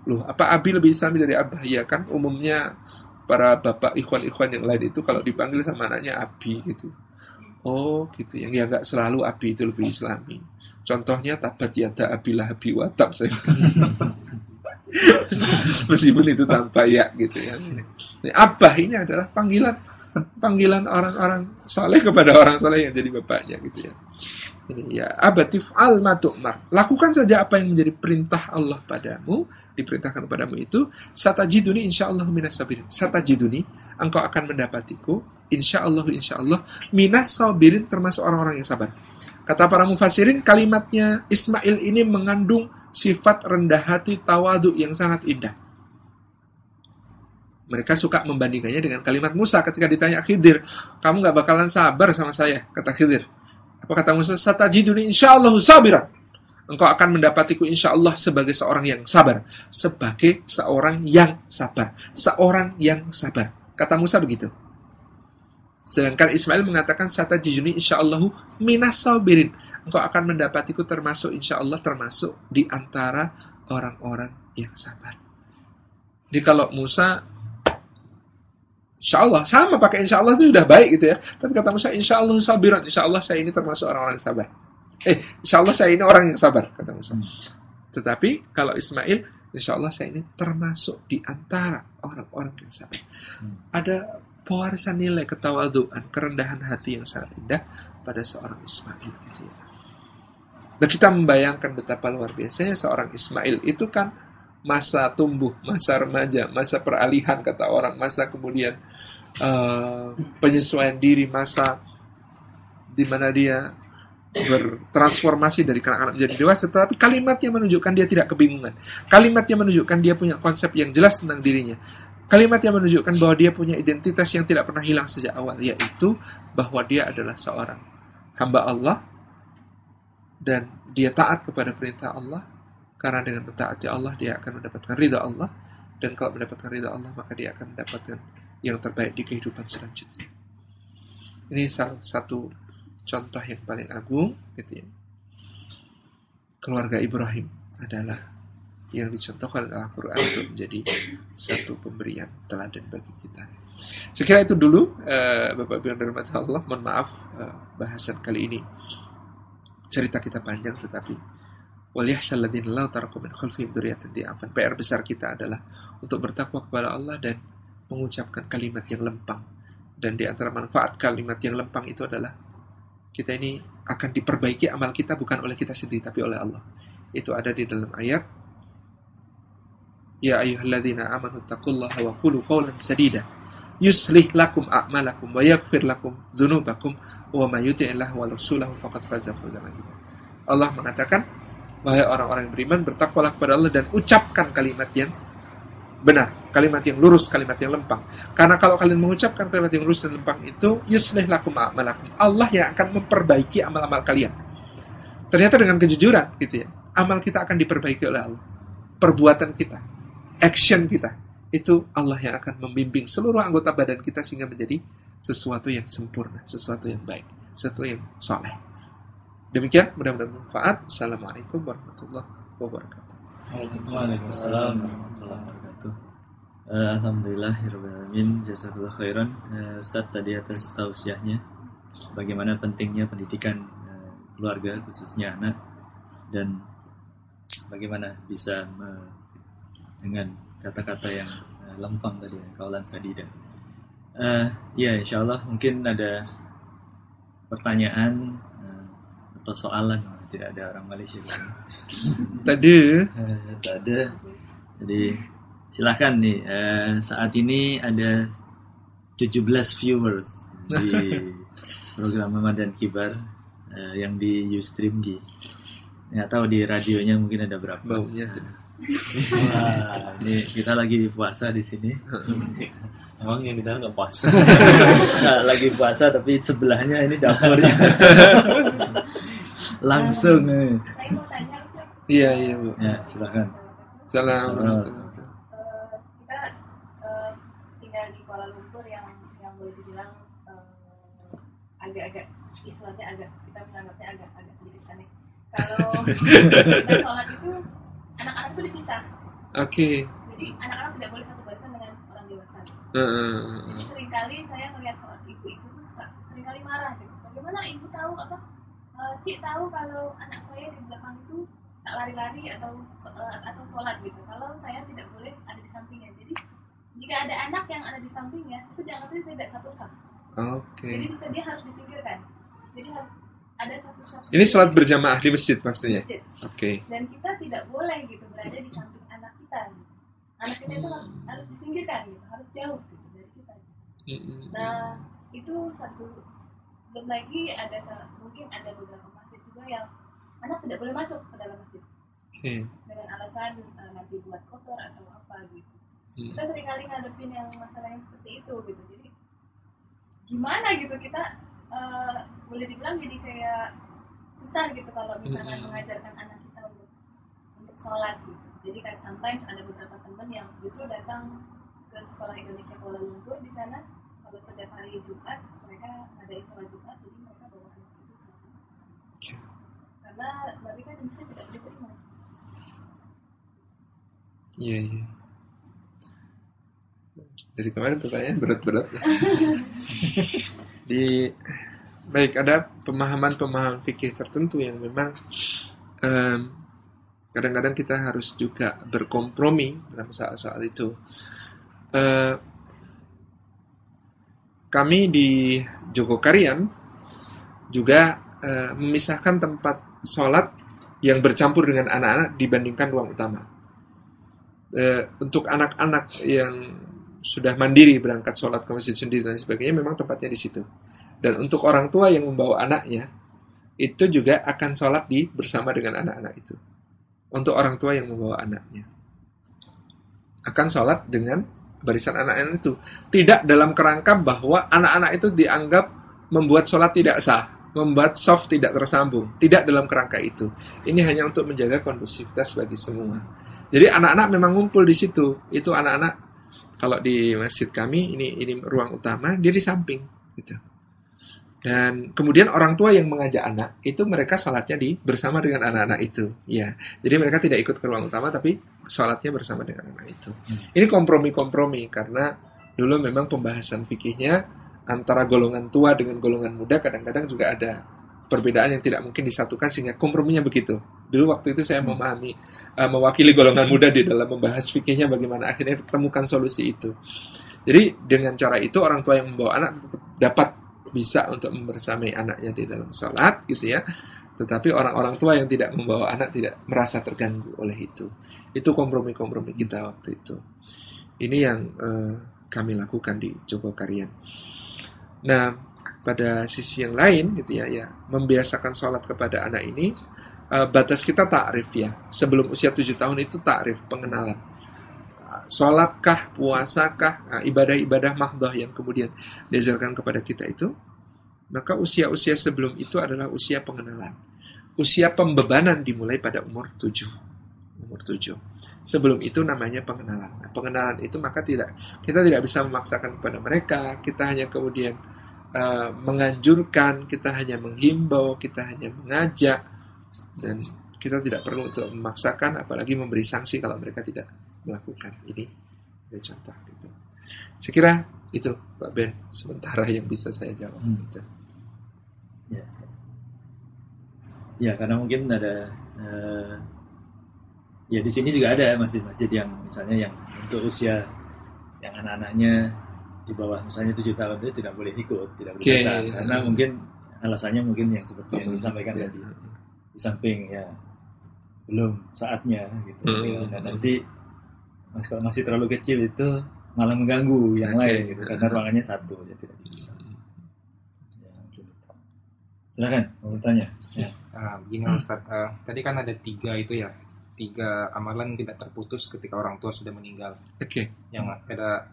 Loh, apa abi lebih islami dari abah? Ya kan umumnya para bapak ikhwan-ikhwan yang lain itu kalau dipanggil sama anaknya abi gitu. Oh gitu, yang ya nggak selalu abi itu lebih islami. Contohnya tabat yada abilah abi watab saya. Meskipun itu tanpa ya gitu ya. Abah ini adalah panggilan panggilan orang-orang soleh kepada orang soleh yang jadi bapaknya gitu ya. Ya abatif al matukmar. Lakukan saja apa yang menjadi perintah Allah padamu, diperintahkan padamu itu. Satajiduni insya Allah minas sabirin. Satajiduni, engkau akan mendapatiku. Insya Allah, insya Allah minas sabirin termasuk orang-orang yang sabar. Kata para mufasirin, kalimatnya Ismail ini mengandung sifat rendah hati tawadu yang sangat indah. Mereka suka membandingkannya dengan kalimat Musa ketika ditanya Khidir, kamu nggak bakalan sabar sama saya, kata Khidir. Apa kata Musa? Satajiduni Allah sabiran. Engkau akan mendapatiku insya Allah sebagai seorang yang sabar. Sebagai seorang yang sabar. Seorang yang sabar. Kata Musa begitu. Sedangkan Ismail mengatakan satajiduni Allahu minas sabirin. Engkau akan mendapatiku termasuk insya Allah termasuk di antara orang-orang yang sabar. Jadi kalau Musa Insya Allah sama pakai insya Allah itu sudah baik gitu ya. Tapi kata Musa insya Allah sabiran. Insya Allah saya ini termasuk orang-orang yang sabar. Eh, insya Allah saya ini orang yang sabar kata Musa. Hmm. Tetapi kalau Ismail, insya Allah saya ini termasuk di antara orang-orang yang sabar. Hmm. Ada pewarisan nilai ketawaduan, kerendahan hati yang sangat indah pada seorang Ismail gitu ya. Dan kita membayangkan betapa luar biasanya seorang Ismail itu kan masa tumbuh, masa remaja, masa peralihan kata orang, masa kemudian uh, penyesuaian diri, masa di mana dia bertransformasi dari kanak-kanak menjadi dewasa, tetapi kalimat yang menunjukkan dia tidak kebingungan. Kalimat yang menunjukkan dia punya konsep yang jelas tentang dirinya. Kalimat yang menunjukkan bahwa dia punya identitas yang tidak pernah hilang sejak awal, yaitu bahwa dia adalah seorang hamba Allah dan dia taat kepada perintah Allah karena dengan mentaati Allah dia akan mendapatkan ridha Allah dan kalau mendapatkan ridha Allah maka dia akan mendapatkan yang terbaik di kehidupan selanjutnya. Ini salah satu contoh yang paling agung gitu ya. Keluarga Ibrahim adalah yang dicontohkan oleh Al-Quran untuk menjadi satu pemberian teladan bagi kita. Sekira itu dulu uh, Bapak Ibu yang dirahmati Allah. Mohon maaf uh, bahasan kali ini cerita kita panjang tetapi PR besar kita adalah untuk bertakwa kepada Allah dan mengucapkan kalimat yang lempang. Dan di antara manfaat kalimat yang lempang itu adalah kita ini akan diperbaiki amal kita bukan oleh kita sendiri tapi oleh Allah. Itu ada di dalam ayat Ya ayyuhalladzina amanu taqullaha wa qulu qawlan sadida yuslih lakum a'malakum wa yaghfir lakum dzunubakum wa may yuti'illah wa rasulahu faqad faza fawzan Allah mengatakan Wahai orang-orang yang beriman, bertakwalah kepada Allah dan ucapkan kalimat yang benar, kalimat yang lurus, kalimat yang lempang. Karena kalau kalian mengucapkan kalimat yang lurus dan lempang itu, yuslih lakum a'malakum. Allah yang akan memperbaiki amal-amal kalian. Ternyata dengan kejujuran gitu ya, amal kita akan diperbaiki oleh Allah. Perbuatan kita, action kita, itu Allah yang akan membimbing seluruh anggota badan kita sehingga menjadi sesuatu yang sempurna, sesuatu yang baik, sesuatu yang soleh. Demikian, mudah-mudahan bermanfaat. Assalamualaikum warahmatullahi wabarakatuh. Waalaikumsalam warahmatullahi wabarakatuh. Uh, Alhamdulillah, Alamin, jazakallah khairan. Uh, Ustaz tadi atas tausiahnya, bagaimana pentingnya pendidikan uh, keluarga, khususnya anak, dan bagaimana bisa uh, dengan kata-kata yang uh, lempang tadi, kaulan sadida. Uh, ya, insya Allah mungkin ada pertanyaan atau soalan tidak ada orang Malaysia tadi eh, tak ada. Jadi silahkan nih eh, saat ini ada 17 viewers di program Ramadan Kibar eh, yang di Ustream di nggak tahu di radionya mungkin ada berapa. Baunya Wah, ini kita lagi puasa di sini. Emang yang di sana nggak puasa? lagi puasa tapi sebelahnya ini dapurnya. Langsung eh. iya iya bu. Ya silakan. Salam, salam. kita uh, tinggal di Kuala Lumpur yang yang boleh dibilang uh, agak-agak istilahnya agak kita menganggapnya agak agak sedikit aneh. Kalau kita sholat itu anak-anak itu dipisah. Oke. Okay. jadi anak-anak tidak boleh satu barisan dengan orang dewasa. Uh, uh, jadi sering kali saya melihat sholat ibu-ibu tuh suka sering kali marah gitu. Bagaimana ibu tahu apa uh, Cik tahu kalau anak saya di belakang itu tak lari-lari atau uh, atau sholat gitu. Kalau saya tidak boleh ada di sampingnya. Jadi jika ada anak yang ada di sampingnya itu dianggapnya tidak satu sah. Oke. Okay. Jadi bisa dia harus disingkirkan. Jadi harus ada satu sah. Ini sholat berjamaah di masjid pastinya. Oke. Okay. Dan kita tidak boleh gitu berada di samping anak kita. Gitu. Anak kita itu harus, harus disingkirkan gitu, harus jauh gitu dari kita. Nah itu satu belum lagi ada mungkin ada beberapa masjid juga yang anak tidak boleh masuk ke dalam masjid okay. dengan alasan uh, nanti buat kotor atau apa gitu hmm. kita sering kali ngadepin yang masalah yang seperti itu gitu jadi gimana gitu kita uh, boleh dibilang jadi kayak susah gitu kalau misalnya hmm. mengajarkan anak kita untuk untuk sholat gitu jadi kan sometimes ada beberapa teman yang justru datang ke sekolah Indonesia Kuala Lumpur di sana kalau setiap hari Jumat mereka ada sholat Jumat jadi mereka bawa anak itu sholat Jumat karena mereka masjid tidak diterima. Iya iya. Dari kemarin pertanyaan berat-berat. Di baik ada pemahaman-pemahaman fikih tertentu yang memang kadang kadang-kadang kita harus juga berkompromi dalam soal-soal itu. Uh, kami di Jogokarian juga uh, memisahkan tempat sholat yang bercampur dengan anak-anak dibandingkan ruang utama. eh, untuk anak-anak yang sudah mandiri berangkat sholat ke masjid sendiri dan sebagainya memang tempatnya di situ. Dan untuk orang tua yang membawa anaknya itu juga akan sholat di bersama dengan anak-anak itu. Untuk orang tua yang membawa anaknya akan sholat dengan barisan anak-anak itu. Tidak dalam kerangka bahwa anak-anak itu dianggap membuat sholat tidak sah, membuat soft tidak tersambung. Tidak dalam kerangka itu. Ini hanya untuk menjaga kondusivitas bagi semua. Jadi anak-anak memang ngumpul di situ. Itu anak-anak kalau di masjid kami ini ini ruang utama, dia di samping gitu. Dan kemudian orang tua yang mengajak anak itu mereka sholatnya di bersama dengan anak-anak itu, ya. Jadi mereka tidak ikut ke ruang utama tapi sholatnya bersama dengan anak itu. Ini kompromi-kompromi karena dulu memang pembahasan fikihnya antara golongan tua dengan golongan muda kadang-kadang juga ada perbedaan yang tidak mungkin disatukan sehingga komprominya begitu. Dulu waktu itu saya memahami uh, mewakili golongan muda di dalam membahas fikihnya bagaimana akhirnya temukan solusi itu. Jadi dengan cara itu orang tua yang membawa anak dapat bisa untuk membersamai anaknya di dalam sholat gitu ya. Tetapi orang-orang tua yang tidak membawa anak tidak merasa terganggu oleh itu. Itu kompromi-kompromi kita waktu itu. Ini yang uh, kami lakukan di Jogokarian. Nah, pada sisi yang lain gitu ya, ya membiasakan sholat kepada anak ini uh, batas kita takrif ya. Sebelum usia tujuh tahun itu takrif pengenalan. Sholatkah, puasakah, nah, ibadah-ibadah mahdoh yang kemudian diajarkan kepada kita itu, maka usia-usia sebelum itu adalah usia pengenalan. Usia pembebanan dimulai pada umur tujuh. Umur tujuh. Sebelum itu namanya pengenalan. Nah, pengenalan itu maka tidak kita tidak bisa memaksakan kepada mereka. Kita hanya kemudian uh, menganjurkan, kita hanya menghimbau, kita hanya mengajak, dan kita tidak perlu untuk memaksakan apalagi memberi sanksi kalau mereka tidak melakukan ini ada contoh gitu saya kira itu Pak Ben sementara yang bisa saya jawab hmm. gitu. ya ya karena mungkin ada uh, ya di sini juga ada masjid-masjid yang misalnya yang untuk usia yang anak-anaknya di bawah misalnya tujuh tahun itu tidak boleh ikut tidak boleh okay. datang karena mungkin alasannya mungkin yang seperti yang disampaikan yeah. tadi di samping ya belum saatnya gitu hmm. dan nanti mas kalau masih terlalu kecil itu malah mengganggu yang okay. lain gitu karena ruangannya satu ya tidak bisa ya, gitu. silakan mau bertanya ya. Nah, begini Ustaz uh, tadi kan ada tiga itu ya tiga amalan tidak terputus ketika orang tua sudah meninggal oke okay. yang ada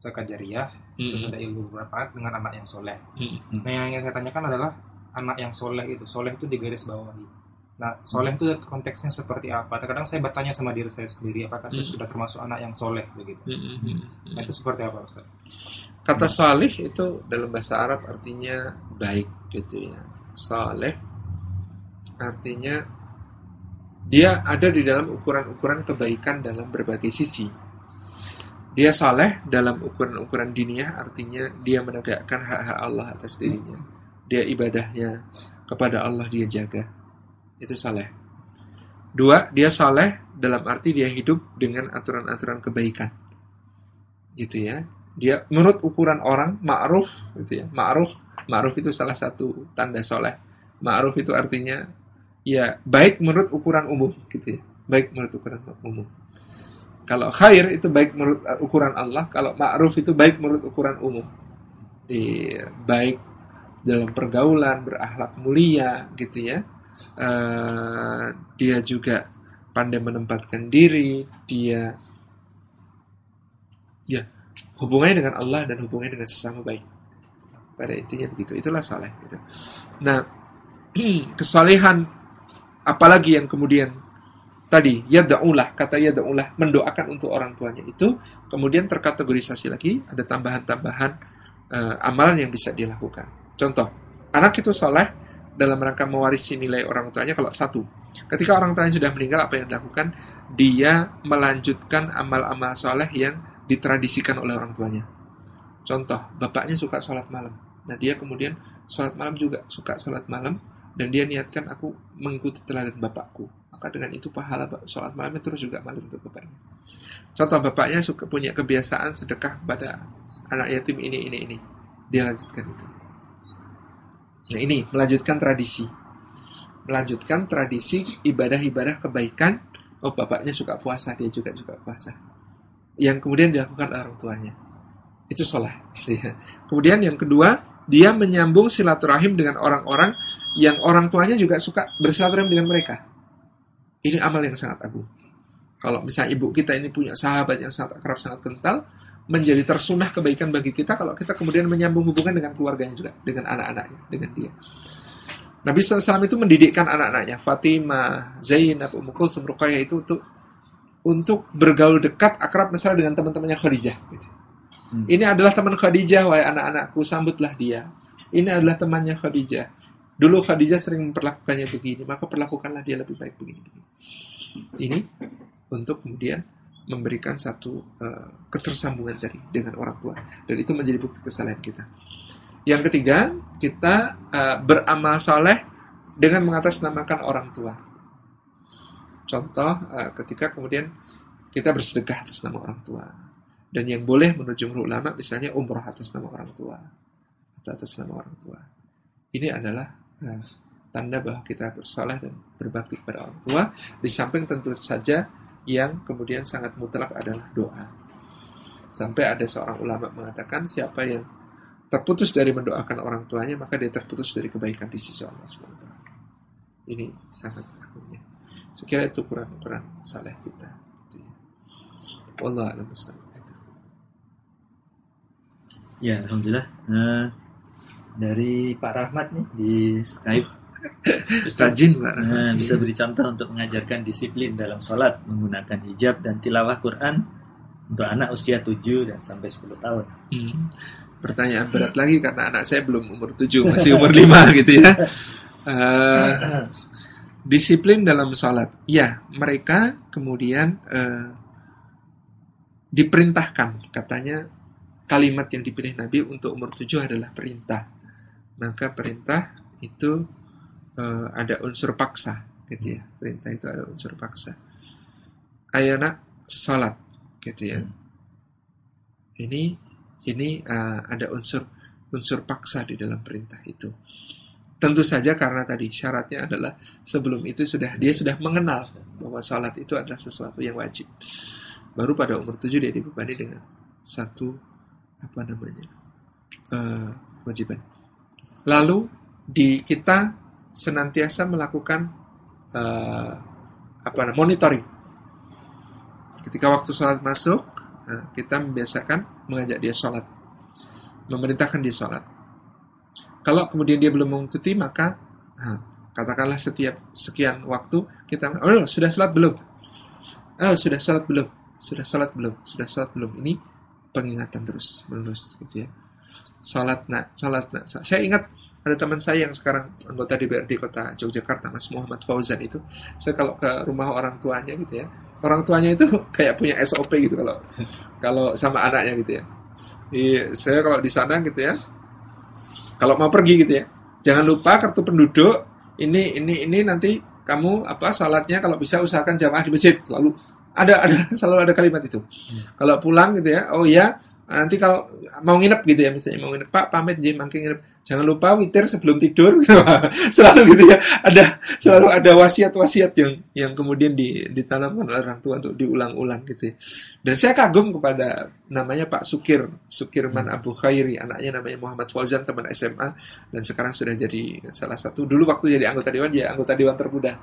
zakat jariah mm -hmm. terus ada ilmu bermanfaat dengan anak yang soleh mm -hmm. nah yang, yang saya tanyakan adalah anak yang soleh itu soleh itu di garis bawah nah soleh itu konteksnya seperti apa? Terkadang saya bertanya sama diri saya sendiri apakah saya hmm. sudah termasuk anak yang soleh begitu? Hmm, hmm, nah itu seperti apa Ustaz? kata soleh itu dalam bahasa Arab artinya baik gitu ya. Soleh artinya dia ada di dalam ukuran-ukuran kebaikan dalam berbagai sisi. Dia soleh dalam ukuran-ukuran diniyah artinya dia menegakkan hak-hak Allah atas dirinya. Dia ibadahnya kepada Allah dia jaga. Itu saleh. Dua, dia saleh dalam arti dia hidup dengan aturan-aturan kebaikan. Gitu ya. Dia menurut ukuran orang ma'ruf gitu ya. Ma'ruf, ma'ruf itu salah satu tanda soleh. Ma'ruf itu artinya ya baik menurut ukuran umum gitu ya. Baik menurut ukuran umum. Kalau khair itu baik menurut ukuran Allah, kalau ma'ruf itu baik menurut ukuran umum. Di, baik dalam pergaulan berakhlak mulia gitu ya uh, dia juga pandai menempatkan diri dia ya hubungannya dengan Allah dan hubungannya dengan sesama baik. Pada intinya begitu itulah saleh gitu. Nah kesalehan apalagi yang kemudian tadi ya yadaulah kata ya yadaulah mendoakan untuk orang tuanya itu kemudian terkategorisasi lagi ada tambahan-tambahan uh, amalan yang bisa dilakukan Contoh, anak itu soleh dalam rangka mewarisi nilai orang tuanya kalau satu. Ketika orang tuanya sudah meninggal, apa yang dilakukan? Dia melanjutkan amal-amal soleh yang ditradisikan oleh orang tuanya. Contoh, bapaknya suka sholat malam. Nah, dia kemudian sholat malam juga suka sholat malam, dan dia niatkan aku mengikuti teladan bapakku. Maka dengan itu pahala sholat malamnya terus juga malam untuk bapaknya. Contoh, bapaknya suka punya kebiasaan sedekah pada anak yatim ini, ini, ini. Dia lanjutkan itu. Nah ini melanjutkan tradisi, melanjutkan tradisi ibadah-ibadah kebaikan. Oh bapaknya suka puasa dia juga suka puasa. Yang kemudian dilakukan orang tuanya. Itu soleh kemudian yang kedua dia menyambung silaturahim dengan orang-orang yang orang tuanya juga suka bersilaturahim dengan mereka. Ini amal yang sangat agung. Kalau misalnya ibu kita ini punya sahabat yang sangat akrab sangat kental menjadi tersunah kebaikan bagi kita kalau kita kemudian menyambung hubungan dengan keluarganya juga, dengan anak-anaknya, dengan dia. Nabi SAW itu mendidikkan anak-anaknya, Fatimah, Zainab, Ummu Kulsum, Ruqayyah itu untuk untuk bergaul dekat, akrab misalnya dengan teman-temannya Khadijah. Gitu. Hmm. Ini adalah teman Khadijah, wahai anak-anakku, sambutlah dia. Ini adalah temannya Khadijah. Dulu Khadijah sering memperlakukannya begini, maka perlakukanlah dia lebih baik begini. Ini untuk kemudian memberikan satu uh, ketersambungan tadi dengan orang tua dan itu menjadi bukti kesalahan kita. Yang ketiga, kita uh, beramal soleh dengan mengatasnamakan orang tua. Contoh, uh, ketika kemudian kita bersedekah atas nama orang tua. Dan yang boleh menuju ulama misalnya umroh atas nama orang tua atau atas nama orang tua. Ini adalah uh, tanda bahwa kita bersalah dan berbakti kepada orang tua. Di samping tentu saja yang kemudian sangat mutlak adalah doa. Sampai ada seorang ulama mengatakan siapa yang terputus dari mendoakan orang tuanya maka dia terputus dari kebaikan di sisi Allah SWT. Ini sangat agungnya. Sekira itu ukuran-ukuran saleh kita. Allah alam Ya, alhamdulillah. Nah, dari Pak Rahmat nih di Skype Rajin Pak. Nah, bisa beri contoh untuk mengajarkan disiplin dalam sholat menggunakan hijab dan tilawah Quran untuk anak usia 7 dan sampai 10 tahun. Hmm. Pertanyaan berat lagi karena anak saya belum umur 7, masih umur 5 gitu ya. Uh, disiplin dalam sholat. Ya, mereka kemudian uh, diperintahkan. Katanya kalimat yang dipilih Nabi untuk umur 7 adalah perintah. Maka perintah itu uh, ada unsur paksa gitu ya. Perintah itu ada unsur paksa. Ayana salat gitu ya. Hmm. ini ini uh, ada unsur unsur paksa di dalam perintah itu. Tentu saja karena tadi syaratnya adalah sebelum itu sudah dia sudah mengenal bahwa salat itu adalah sesuatu yang wajib. Baru pada umur tujuh dia dibebani dengan satu apa namanya uh, kewajiban. Lalu di kita senantiasa melakukan uh, apa monitoring. Ketika waktu sholat masuk, nah, kita membiasakan mengajak dia sholat, memerintahkan dia sholat. Kalau kemudian dia belum mengikuti, maka nah, katakanlah setiap sekian waktu kita, oh sudah sholat belum? Oh sudah sholat belum? Sudah sholat belum? Sudah sholat belum? Ini pengingatan terus menerus gitu ya. Sholat nak, sholat nak. Saya ingat ada teman saya yang sekarang anggota DPRD kota Yogyakarta Mas Muhammad Fauzan itu. Saya kalau ke rumah orang tuanya gitu ya orang tuanya itu kayak punya SOP gitu kalau kalau sama anaknya gitu ya. Iya, saya kalau di sana gitu ya kalau mau pergi gitu ya jangan lupa kartu penduduk ini ini ini nanti kamu apa salatnya kalau bisa usahakan jamaah di masjid selalu. Ada ada selalu ada kalimat itu. Hmm. kalau pulang gitu ya oh iya nanti kalau mau nginep gitu ya misalnya mau nginep pak pamit jam mangking nginep jangan lupa witir sebelum tidur. Selalu gitu ya. Ada selalu ada wasiat-wasiat yang yang kemudian di, ditanamkan oleh orang tua untuk diulang-ulang gitu ya. Dan saya kagum kepada namanya Pak Sukir Sukirman Abu Khairi. Anaknya namanya Muhammad Fauzan teman SMA dan sekarang sudah jadi salah satu dulu waktu jadi anggota dewan dia anggota dewan termuda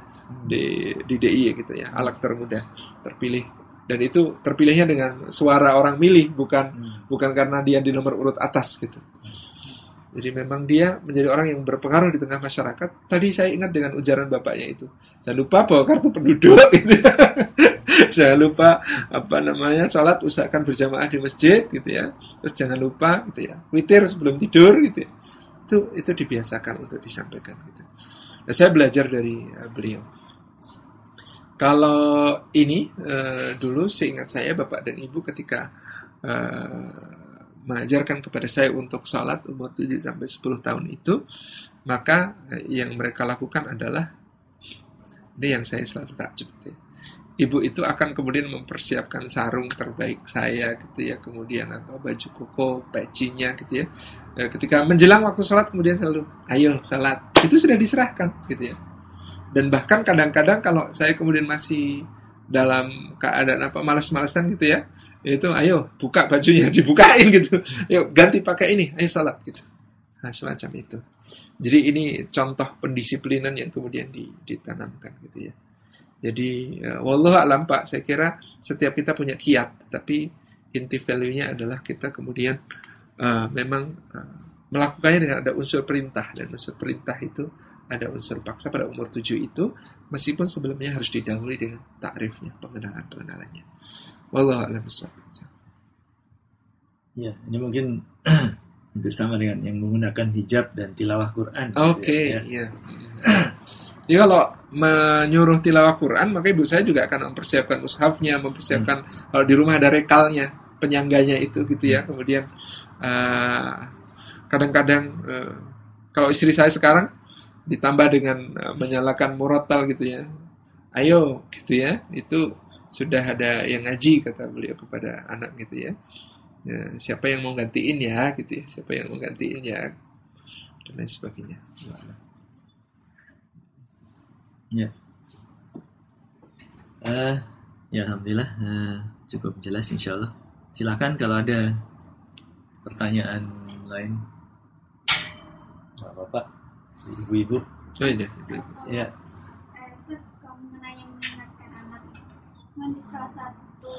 di di DIY gitu ya alak termuda terpilih dan itu terpilihnya dengan suara orang milih bukan hmm. bukan karena dia di nomor urut atas gitu. Jadi memang dia menjadi orang yang berpengaruh di tengah masyarakat. Tadi saya ingat dengan ujaran bapaknya itu. Jangan lupa bawa kartu penduduk gitu. jangan lupa apa namanya salat usahakan berjamaah di masjid gitu ya. Terus jangan lupa gitu ya. Witir sebelum tidur gitu ya. Itu itu dibiasakan untuk disampaikan gitu. Nah, saya belajar dari uh, beliau. Kalau ini uh, dulu seingat saya Bapak dan Ibu ketika uh, mengajarkan kepada saya untuk sholat umur 7 sampai 10 tahun itu, maka yang mereka lakukan adalah ini yang saya selalu takjub gitu ya. Ibu itu akan kemudian mempersiapkan sarung terbaik saya gitu ya, kemudian atau baju koko, pecinya gitu ya. Eh, ketika menjelang waktu sholat kemudian selalu, ayo sholat, itu sudah diserahkan gitu ya dan bahkan kadang-kadang kalau saya kemudian masih dalam keadaan apa malas-malasan gitu ya itu ayo buka bajunya dibukain gitu. Yuk ganti pakai ini ayo salat gitu. Nah semacam itu. Jadi ini contoh pendisiplinan yang kemudian ditanamkan gitu ya. Jadi uh, wallahu alam Pak. Saya kira setiap kita punya kiat tapi inti value-nya adalah kita kemudian uh, memang uh, melakukannya dengan ada unsur perintah. Dan unsur perintah itu ada unsur paksa pada umur tujuh itu meskipun sebelumnya harus didahului dengan takrifnya pengenalan pengenalannya wallahu a'lam ya ini mungkin hampir sama dengan yang menggunakan hijab dan tilawah Quran gitu oke okay, gitu ya, ya. Jadi kalau menyuruh tilawah Quran, maka ibu saya juga akan mempersiapkan mushafnya, mempersiapkan hmm. kalau di rumah ada rekalnya, penyangganya itu gitu ya. Hmm. Kemudian uh, kadang-kadang uh, kalau istri saya sekarang ditambah dengan uh, menyalakan murotal gitu ya. Ayo gitu ya. Itu sudah ada yang ngaji kata beliau kepada anak gitu ya, ya siapa yang mau gantiin ya gitu ya. Siapa yang mau gantiin ya dan lain sebagainya. Ya. Uh, ya alhamdulillah uh, cukup jelas insyaallah. Silakan kalau ada pertanyaan lain. Bapak ibu-ibu oh iya ya mengenai mengingatkan anak salah satu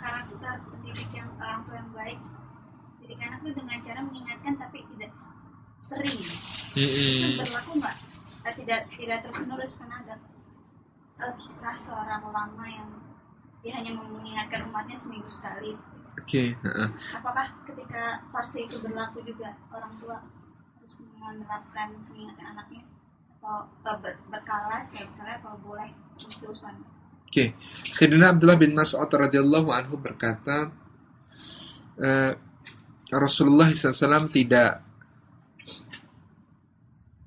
karakter pendidik yang orang tua yang baik didik anak itu dengan cara mengingatkan tapi tidak sering mm-hmm. berlaku nggak eh, tidak tidak terus menerus karena ada uh, kisah seorang ulama yang dia hanya mengingatkan umatnya seminggu sekali Oke. Okay. Uh-uh. Apakah ketika fase itu berlaku juga orang tua menerapkan mengingatkan anaknya atau uh, ber, berkala kayak misalnya kalau boleh terusan Oke, okay. Sayyidina Abdullah bin Mas'ud radhiyallahu anhu berkata, uh, Rasulullah SAW tidak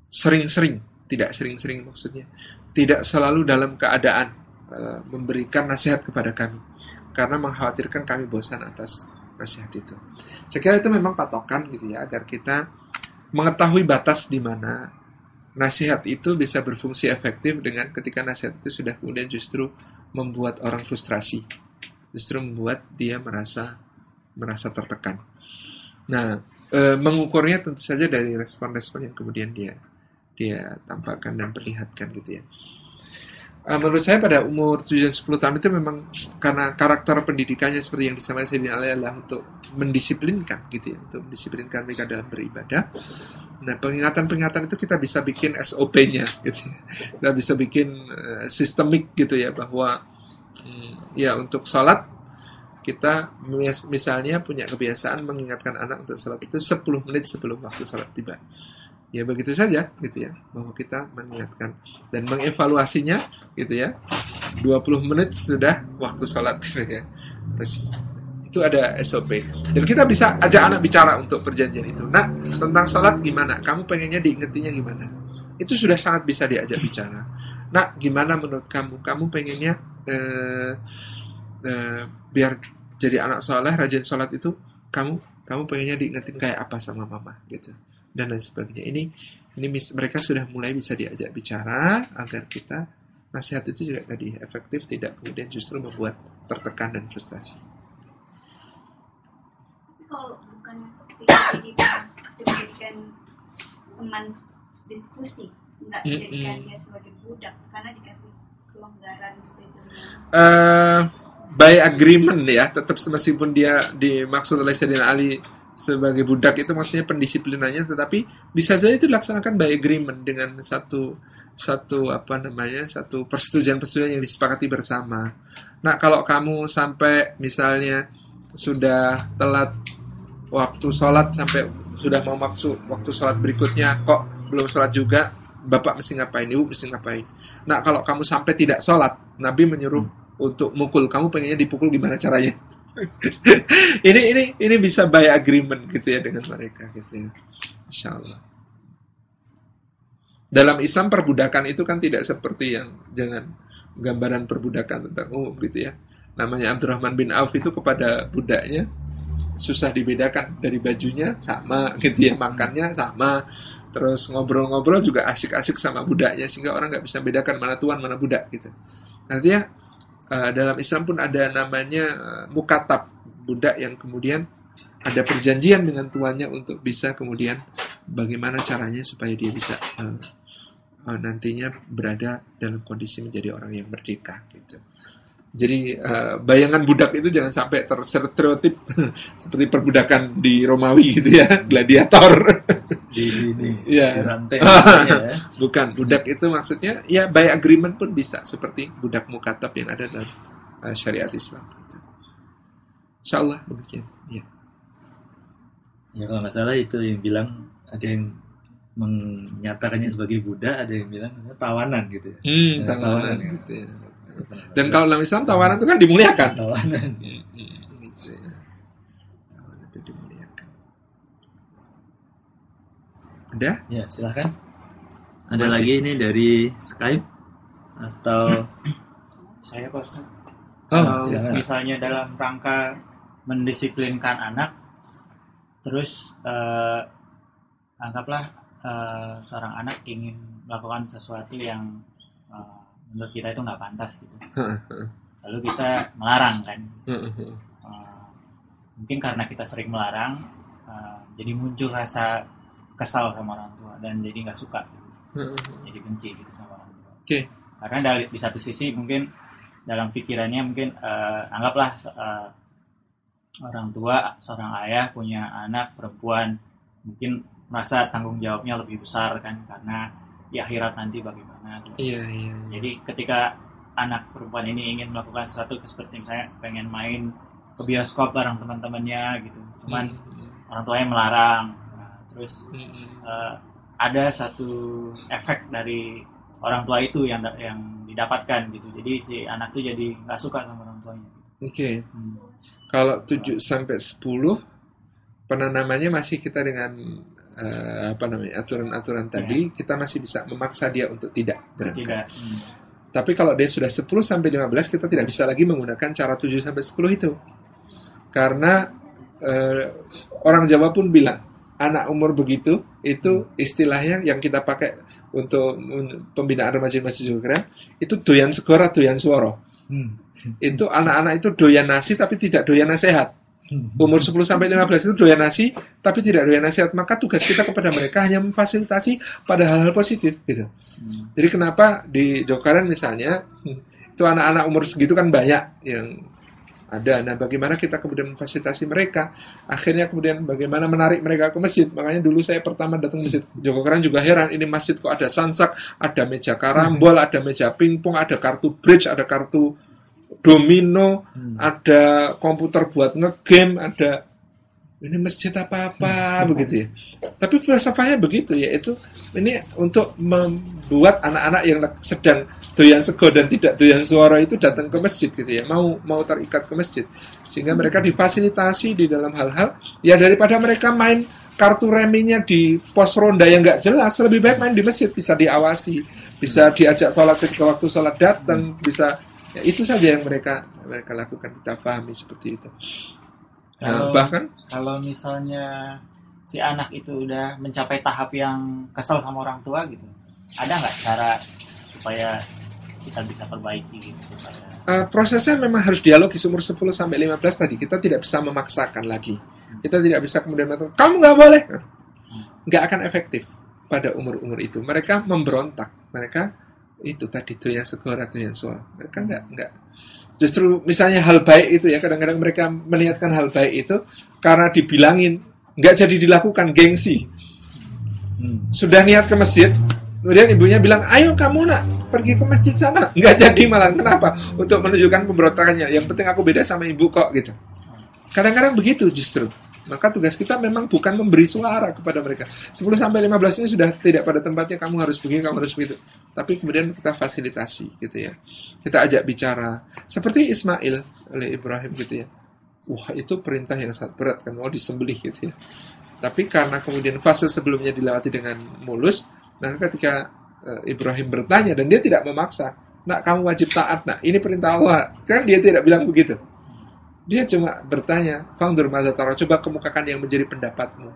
sering-sering, tidak sering-sering maksudnya, tidak selalu dalam keadaan uh, memberikan nasihat kepada kami, karena mengkhawatirkan kami bosan atas nasihat itu. Saya kira itu memang patokan gitu ya, agar kita mengetahui batas di mana nasihat itu bisa berfungsi efektif dengan ketika nasihat itu sudah kemudian justru membuat orang frustrasi, justru membuat dia merasa merasa tertekan. Nah, e, mengukurnya tentu saja dari respon-respon yang kemudian dia dia tampakkan dan perlihatkan gitu ya. Uh, menurut saya pada umur 7 dan 10 tahun itu memang karena karakter pendidikannya seperti yang disampaikan Sayyidina Ali adalah untuk mendisiplinkan gitu ya, untuk mendisiplinkan mereka dalam beribadah. Nah, pengingatan-pengingatan itu kita bisa bikin SOP-nya gitu ya. Kita bisa bikin uh, sistemik gitu ya bahwa hmm, ya untuk sholat kita misalnya punya kebiasaan mengingatkan anak untuk sholat itu 10 menit sebelum waktu sholat tiba ya begitu saja gitu ya bahwa kita mengingatkan dan mengevaluasinya gitu ya. 20 menit sudah waktu sholat gitu ya. Terus itu ada SOP dan kita bisa ajak anak bicara untuk perjanjian itu. Nah tentang sholat gimana? Kamu pengennya diingetinya gimana? Itu sudah sangat bisa diajak bicara. Nah gimana menurut kamu? Kamu pengennya eh, eh, biar jadi anak soleh rajin sholat itu kamu kamu pengennya diingetin kayak apa sama mama gitu dan lain sebagainya. Ini ini mereka sudah mulai bisa diajak bicara agar kita nasihat itu juga tadi efektif tidak kemudian justru membuat tertekan dan frustasi. Tapi kalau bukannya seperti dijadikan teman diskusi, nggak dijadikan mm -hmm. dia sebagai budak karena dikasih kelonggaran seperti itu. Uh, by agreement ya, tetap meskipun dia dimaksud oleh Sayyidina Ali sebagai budak itu maksudnya pendisiplinannya tetapi bisa saja itu dilaksanakan by agreement dengan satu satu apa namanya satu persetujuan persetujuan yang disepakati bersama. Nah kalau kamu sampai misalnya sudah telat waktu sholat sampai sudah mau maksud waktu sholat berikutnya kok belum sholat juga bapak mesti ngapain ibu mesti ngapain. Nah kalau kamu sampai tidak sholat Nabi menyuruh hmm. untuk mukul kamu pengennya dipukul gimana caranya? ini ini ini bisa by agreement gitu ya dengan mereka gitu ya. Insya Allah. Dalam Islam perbudakan itu kan tidak seperti yang jangan gambaran perbudakan tentang umum gitu ya. Namanya Abdurrahman bin Auf itu kepada budaknya susah dibedakan dari bajunya sama gitu ya makannya sama terus ngobrol-ngobrol juga asik-asik sama budaknya sehingga orang nggak bisa bedakan mana tuan mana budak gitu artinya uh, dalam Islam pun ada namanya uh, mukatab budak yang kemudian ada perjanjian dengan tuannya untuk bisa kemudian bagaimana caranya supaya dia bisa uh, uh, nantinya berada dalam kondisi menjadi orang yang merdeka gitu. Jadi uh, bayangan budak itu jangan sampai terstereotip seperti perbudakan di Romawi gitu ya, gladiator. Di ini, ya. di rantai. ya. Bukan, budak itu maksudnya ya by agreement pun bisa seperti budak mukatab yang ada dalam uh, syariat Islam. Insya Allah demikian. Ya. ya kalau nggak salah itu yang bilang ada yang menyatakannya sebagai budak, ada yang bilang tawanan gitu. ya. Hmm, Ya, tawanan ya. gitu ya. Dan kalau dalam Islam tawanan itu kan dimuliakan. tawanan. Gitu ya. Tawanan itu dimuliakan. Ada? Ya, silahkan. Ada Masih. lagi ini dari Skype atau Saya kok Oh, kalau misalnya dalam rangka mendisiplinkan anak, terus eh, anggaplah eh, seorang anak ingin melakukan sesuatu yang menurut kita itu nggak pantas gitu. Lalu kita melarang kan. Eh, mungkin karena kita sering melarang, eh, jadi muncul rasa kesal sama orang tua dan jadi nggak suka, jadi benci gitu sama orang tua. Oke. Karena dari di satu sisi mungkin dalam pikirannya mungkin eh, anggaplah eh, orang tua seorang ayah punya anak perempuan mungkin merasa tanggung jawabnya lebih besar kan karena di akhirat nanti bagaimana. Iya, iya. iya. Jadi ketika anak perempuan ini ingin melakukan sesuatu seperti misalnya pengen main ke bioskop bareng teman-temannya gitu, cuman Hmm, orang tuanya melarang. Nah, terus hmm. eh, ada satu efek dari orang tua itu yang yang didapatkan gitu. Jadi si anak tuh jadi nggak suka sama orang tuanya. Oke. Hmm. Kalau 7 sampai 10 penanamannya masih kita dengan eh, apa namanya aturan-aturan tadi kita masih bisa memaksa dia untuk tidak berangkat. Tidak. Hmm. Tapi kalau dia sudah 10 sampai 15 kita tidak bisa lagi menggunakan cara 7 sampai 10 itu. Karena eh, orang Jawa pun bilang anak umur begitu itu istilahnya yang kita pakai untuk pembinaan remaja-remaja juga itu doyan segora doyan suara. Hmm. Itu anak-anak itu doyan nasi tapi tidak doyan nasihat. Umur 10 sampai 15 itu doyan nasi tapi tidak doyan nasihat. Maka tugas kita kepada mereka hanya memfasilitasi pada hal-hal positif gitu. Hmm. Jadi kenapa di Jokaran misalnya itu anak-anak umur segitu kan banyak yang ada. Nah, bagaimana kita kemudian memfasilitasi mereka? Akhirnya kemudian bagaimana menarik mereka ke masjid? Makanya dulu saya pertama datang masjid Jokokaran juga heran, ini masjid kok ada sansak, ada meja karambol, ada meja pingpong, ada kartu bridge, ada kartu domino, Hmm. ada komputer buat ngegame, ada ini masjid apa-apa begitu ya. Tapi filsafahnya begitu ya, itu ini untuk membuat anak-anak yang sedang doyan sego dan tidak doyan suara itu datang ke masjid gitu ya, mau mau terikat ke masjid. Sehingga mereka difasilitasi di dalam hal-hal ya daripada mereka main kartu reminya di pos ronda yang nggak jelas, lebih baik main di masjid bisa diawasi, bisa diajak sholat ketika waktu sholat datang, bisa ya, itu saja yang mereka mereka lakukan kita pahami seperti itu. Nah, Kalau- bahkan Kalau misalnya si anak itu udah mencapai tahap yang kesel sama orang tua gitu, ada nggak cara supaya kita bisa perbaiki gitu supaya Uh, prosesnya memang harus dialogis umur 10 sampai 15 tadi. Kita tidak bisa memaksakan lagi. Kita tidak bisa kemudian mengatakan, kamu nggak boleh. Nggak akan efektif pada umur-umur itu. Mereka memberontak. Mereka itu tadi itu yang segera itu yang suara. Mereka nggak nggak. Justru misalnya hal baik itu ya kadang-kadang mereka meniatkan hal baik itu karena dibilangin nggak jadi dilakukan gengsi. Hmm. Sudah niat ke masjid, kemudian ibunya bilang, ayo kamu nak pergi ke masjid sana. Nggak jadi malah. Kenapa? Untuk menunjukkan pemberontakannya. Yang penting aku beda sama ibu kok gitu. Kadang-kadang begitu justru. Maka tugas kita memang bukan memberi suara kepada mereka. 10 sampai 15 ini sudah tidak pada tempatnya kamu harus begini, kamu harus begitu. Tapi kemudian kita fasilitasi gitu ya. Kita ajak bicara. Seperti Ismail oleh Ibrahim gitu ya. Wah, itu perintah yang sangat berat kan mau disembelih gitu ya. Tapi karena kemudian fase sebelumnya dilewati dengan mulus, nah ketika eh, Ibrahim bertanya dan dia tidak memaksa, nak kamu wajib taat, nak ini perintah Allah, kan dia tidak bilang begitu. Dia cuma bertanya, Fangdur Madatara, coba kemukakan yang menjadi pendapatmu.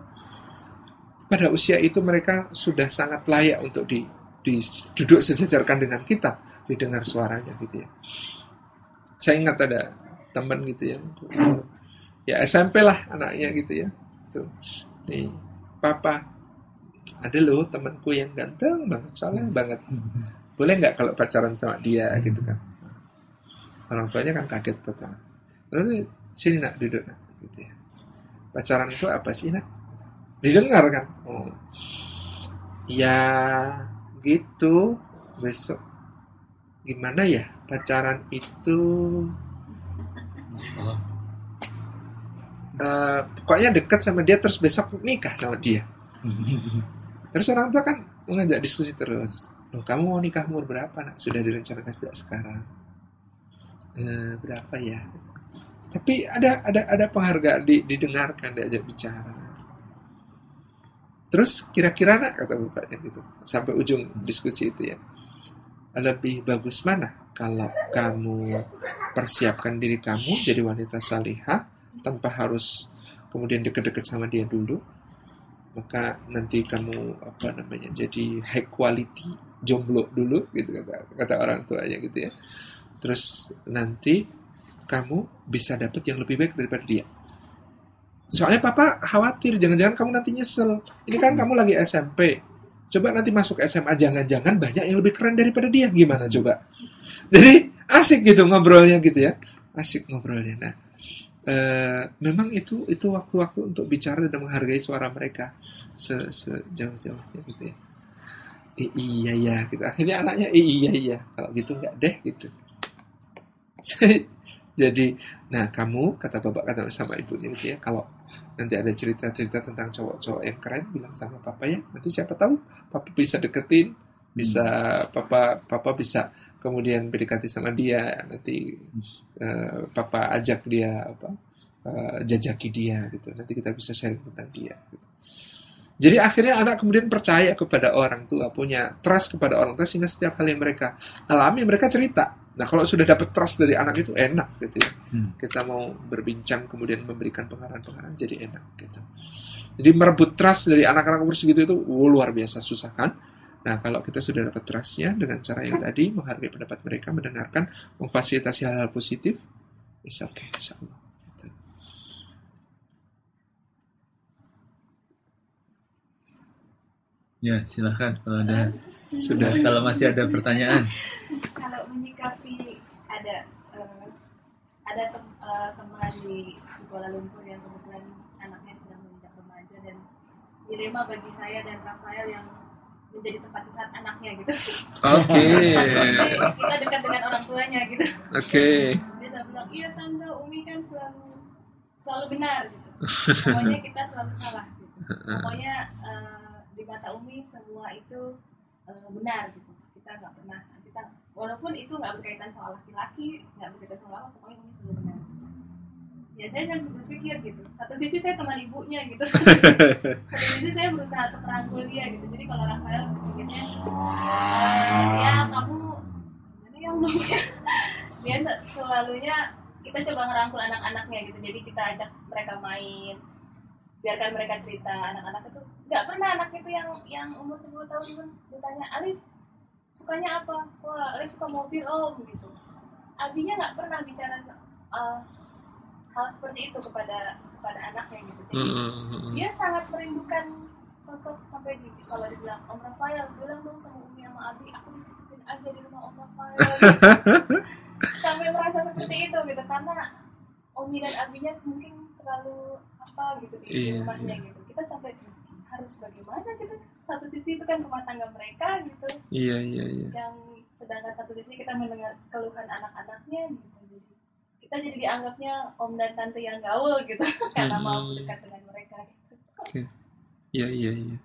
Pada usia itu mereka sudah sangat layak untuk di, di- duduk sejajarkan dengan kita, didengar suaranya gitu ya. saya ingat ada teman gitu ya ya SMP lah anaknya gitu ya tuh nih papa ada loh temanku yang ganteng banget soleh banget. Boleh nggak kalau pacaran sama dia? Gitu kan. Orang tuanya kan kaget pertama lalu sini nak duduk nak gitu ya. Pacaran itu apa sih nak? Didengar kan? Oh. Ya gitu besok. Gimana ya pacaran itu? Uh, pokoknya deket sama dia terus besok nikah sama dia. Terus orang tua kan mengajak diskusi terus. Loh kamu mau nikah umur berapa nak? Sudah direncanakan sejak sekarang. Uh, berapa ya tapi ada ada ada penghargaan di, didengarkan diajak bicara. Terus kira-kira nak kata bapaknya gitu. Sampai ujung diskusi itu ya. Lebih bagus mana? Kalau kamu persiapkan diri kamu jadi wanita salihah tanpa harus kemudian deket-deket sama dia dulu maka nanti kamu apa namanya jadi high quality jomblo dulu gitu kata kata orang tuanya gitu ya. Terus nanti kamu bisa dapat yang lebih baik daripada dia. Soalnya papa khawatir jangan-jangan kamu nanti nyesel. Ini kan kamu lagi SMP coba nanti masuk SMA jangan-jangan banyak yang lebih keren daripada dia. Gimana coba? Jadi asik gitu ngobrolnya gitu ya. Asik ngobrolnya. Nah Uh, memang itu itu waktu-waktu untuk bicara dan menghargai suara mereka. Se sejauh-jauhnya gitu ya. E, iya ya gitu. Akhirnya anaknya e, iya iya. Kalau gitu nggak deh gitu. Jadi, nah kamu kata bapak kata sama ibunya gitu ya, kalau nanti ada cerita-cerita tentang cowok-cowok yang keren, bilang sama papa ya. Nanti siapa tahu papa bisa deketin, bisa hmm. papa papa bisa kemudian berdekati sama dia nanti uh, papa ajak dia apa uh, jajaki dia gitu nanti kita bisa sharing tentang dia gitu. Jadi akhirnya anak kemudian percaya kepada orang tua punya trust kepada orang tua sehingga setiap kali mereka alami mereka cerita nah kalau sudah dapat trust dari anak itu enak gitu ya hmm. kita mau berbincang kemudian memberikan pengarahan-pengarahan jadi enak gitu jadi merebut trust dari anak-anak umur segitu itu oh, luar biasa susah kan Nah, kalau kita sudah dapat trustnya dengan cara yang tadi, menghargai pendapat mereka, mendengarkan, memfasilitasi hal-hal positif, oke, okay, insya Allah. Gitu. Ya, silahkan kalau ada sudah kalau masih ada pertanyaan. Kalau menyikapi ada uh, ada tem, uh, teman di Kuala Lumpur yang kebetulan anaknya sedang menginjak remaja dan dilema bagi saya dan Rafael yang menjadi tempat curhat anaknya gitu. Oke. Okay. kita dekat dengan orang tuanya gitu. Oke. Okay. Dia selalu bilang, iya tante Umi kan selalu selalu benar gitu. Pokoknya kita selalu salah gitu. Pokoknya uh, di mata Umi semua itu uh, benar gitu. Kita nggak pernah kita walaupun itu nggak berkaitan soal laki-laki, nggak berkaitan soal apa, pokoknya Umi selalu benar. Ya saya kan berpikir gitu. Satu sisi saya teman ibunya gitu. Satu sisi saya berusaha untuk merangkul dia gitu. Jadi kalau Rafael berpikirnya ya kamu gimana yang mau dia selalunya kita coba ngerangkul anak-anaknya gitu. Jadi kita ajak mereka main biarkan mereka cerita anak-anak itu nggak pernah anak itu yang yang umur 10 tahun pun ditanya Alif sukanya apa wah Alif suka mobil om gitu Abinya nggak pernah bicara uh, hal seperti itu kepada kepada anaknya gitu jadi mm-hmm. dia sangat merindukan sosok sampai di kalau dibilang Om Rafael bilang dong sama Umi sama Abi aku dititipin aja di rumah Om Rafael gitu. sampai merasa seperti itu gitu karena Umi dan Abinya mungkin terlalu apa gitu di yeah, rumahnya yeah. gitu kita sampai harus bagaimana gitu satu sisi itu kan rumah tangga mereka gitu iya iya iya yang sedangkan satu sisi kita mendengar keluhan anak-anaknya gitu kita jadi dianggapnya om dan tante yang gaul gitu karena hmm. mau dekat dengan mereka gitu. Okay. Iya iya iya.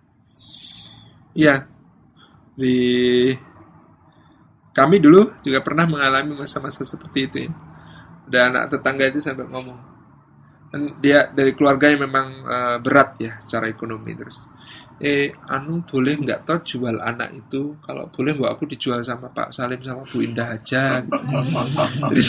Iya. Di kami dulu juga pernah mengalami masa-masa seperti itu ya. Dan anak tetangga itu sampai ngomong, dia dari keluarga yang memang uh, berat ya secara ekonomi terus eh anu boleh nggak tau jual anak itu kalau boleh mbak aku dijual sama Pak Salim sama Bu Indah aja gitu. Jadi,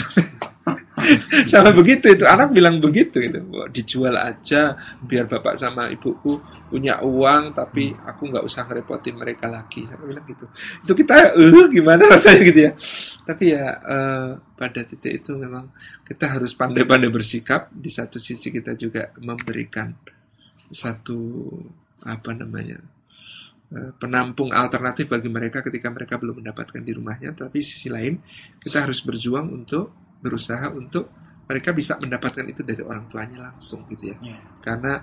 sama begitu itu. Anak bilang begitu itu dijual aja biar bapak sama ibuku punya uang tapi aku nggak usah ngerepotin mereka lagi. Sama bilang gitu. Itu kita eh uh, gimana rasanya? gitu ya. Tapi ya uh, pada titik itu memang kita harus pandai-pandai bersikap. Di satu sisi kita juga memberikan satu apa namanya Eh, penampung alternatif bagi mereka ketika mereka belum mendapatkan di rumahnya. Tapi sisi lain, kita harus berjuang untuk berusaha untuk mereka bisa mendapatkan itu dari orang tuanya langsung gitu ya. Yeah. Karena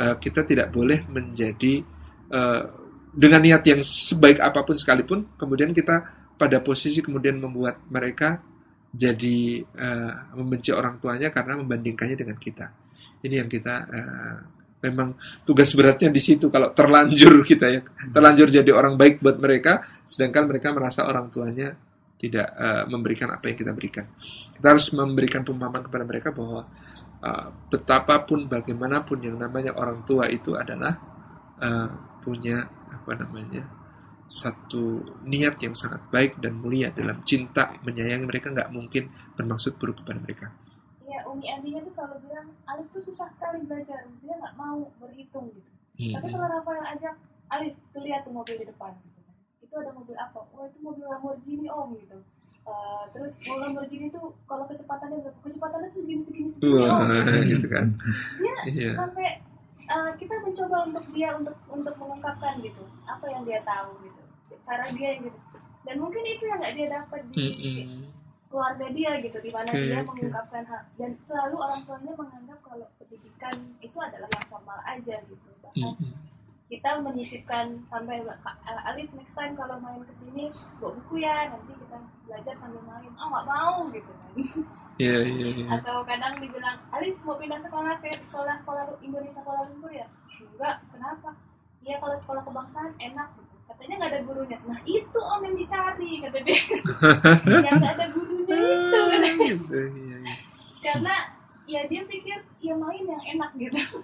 uh, kita tidak boleh menjadi uh, dengan niat yang sebaik apa pun sekalipun, kemudian kita pada posisi kemudian membuat mereka jadi uh, membenci orang tuanya karena membandingkannya dengan kita. Ini yang kita uh, memang tugas beratnya di situ kalau terlanjur kita ya terlanjur jadi orang baik buat mereka sedangkan mereka merasa orang tuanya tidak uh, memberikan apa yang kita berikan kita harus memberikan pemahaman kepada mereka bahwa uh, betapapun bagaimanapun yang namanya orang tua itu adalah uh, punya apa namanya satu niat yang sangat baik dan mulia dalam cinta menyayangi mereka nggak mungkin bermaksud buruk kepada mereka. Umi Andinya tuh selalu bilang Alif tuh susah sekali belajar dia nggak mau berhitung gitu. Hmm. tapi kalau Rafael ajak Alif tuh lihat tuh mobil di depan gitu kan. Itu ada mobil apa? Oh itu mobil Lamborghini om gitu uh, terus mobil Lamborghini tuh kalau kecepatannya berapa kecepatannya tuh segini segini. Segini om gitu kan. Dia yeah. sampai uh, kita mencoba untuk dia untuk untuk mengungkapkan gitu apa yang dia tahu gitu cara dia gitu. Dan mungkin itu yang nggak dia dapat di, mm -hmm keluarga dia gitu di mana okay, dia okay. mengungkapkan hak dan selalu orang tuanya menganggap kalau pendidikan itu adalah yang formal aja gitu. Bahkan mm -hmm. Kita menyisipkan sampai uh, Alif next time kalau main ke sini bawa buku ya nanti kita belajar sambil main. Oh nggak mau gitu kan. Yeah, yeah, yeah. atau kadang dibilang Alif mau pindah sekolah ke sekolah sekolah Indonesia Kuala Lumpur ya? Enggak kenapa? Iya kalau sekolah kebangsaan enak. Gitu katanya nggak ada gurunya. Nah itu om yang dicari kata dia. Yang nggak ada gurunya itu. Katanya gitu, iya, iya. karena ya dia pikir ya main yang enak gitu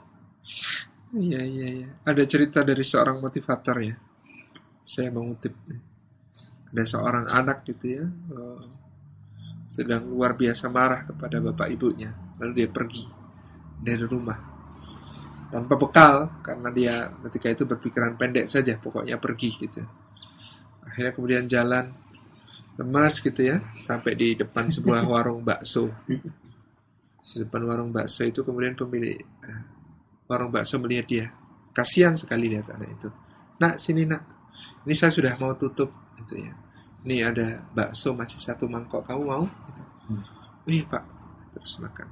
iya iya iya. Ada cerita dari seorang motivator ya. Saya mengutip. Ada seorang anak gitu ya uh, sedang luar biasa marah kepada bapak ibunya. Lalu dia pergi dari rumah. Tanpa bekal karena dia ketika itu berpikiran pendek saja pokoknya pergi gitu. Akhirnya kemudian jalan lemas gitu ya sampai di depan sebuah warung bakso. Di depan warung bakso itu kemudian pemilik eh, warung bakso melihat dia. Kasihan sekali lihat anak itu. Nak sini nak. Ini saya sudah mau tutup gitu ya. Ini ada bakso masih satu mangkok. Kamu mau? Gitu. hmm. Wih pak. Terus makan.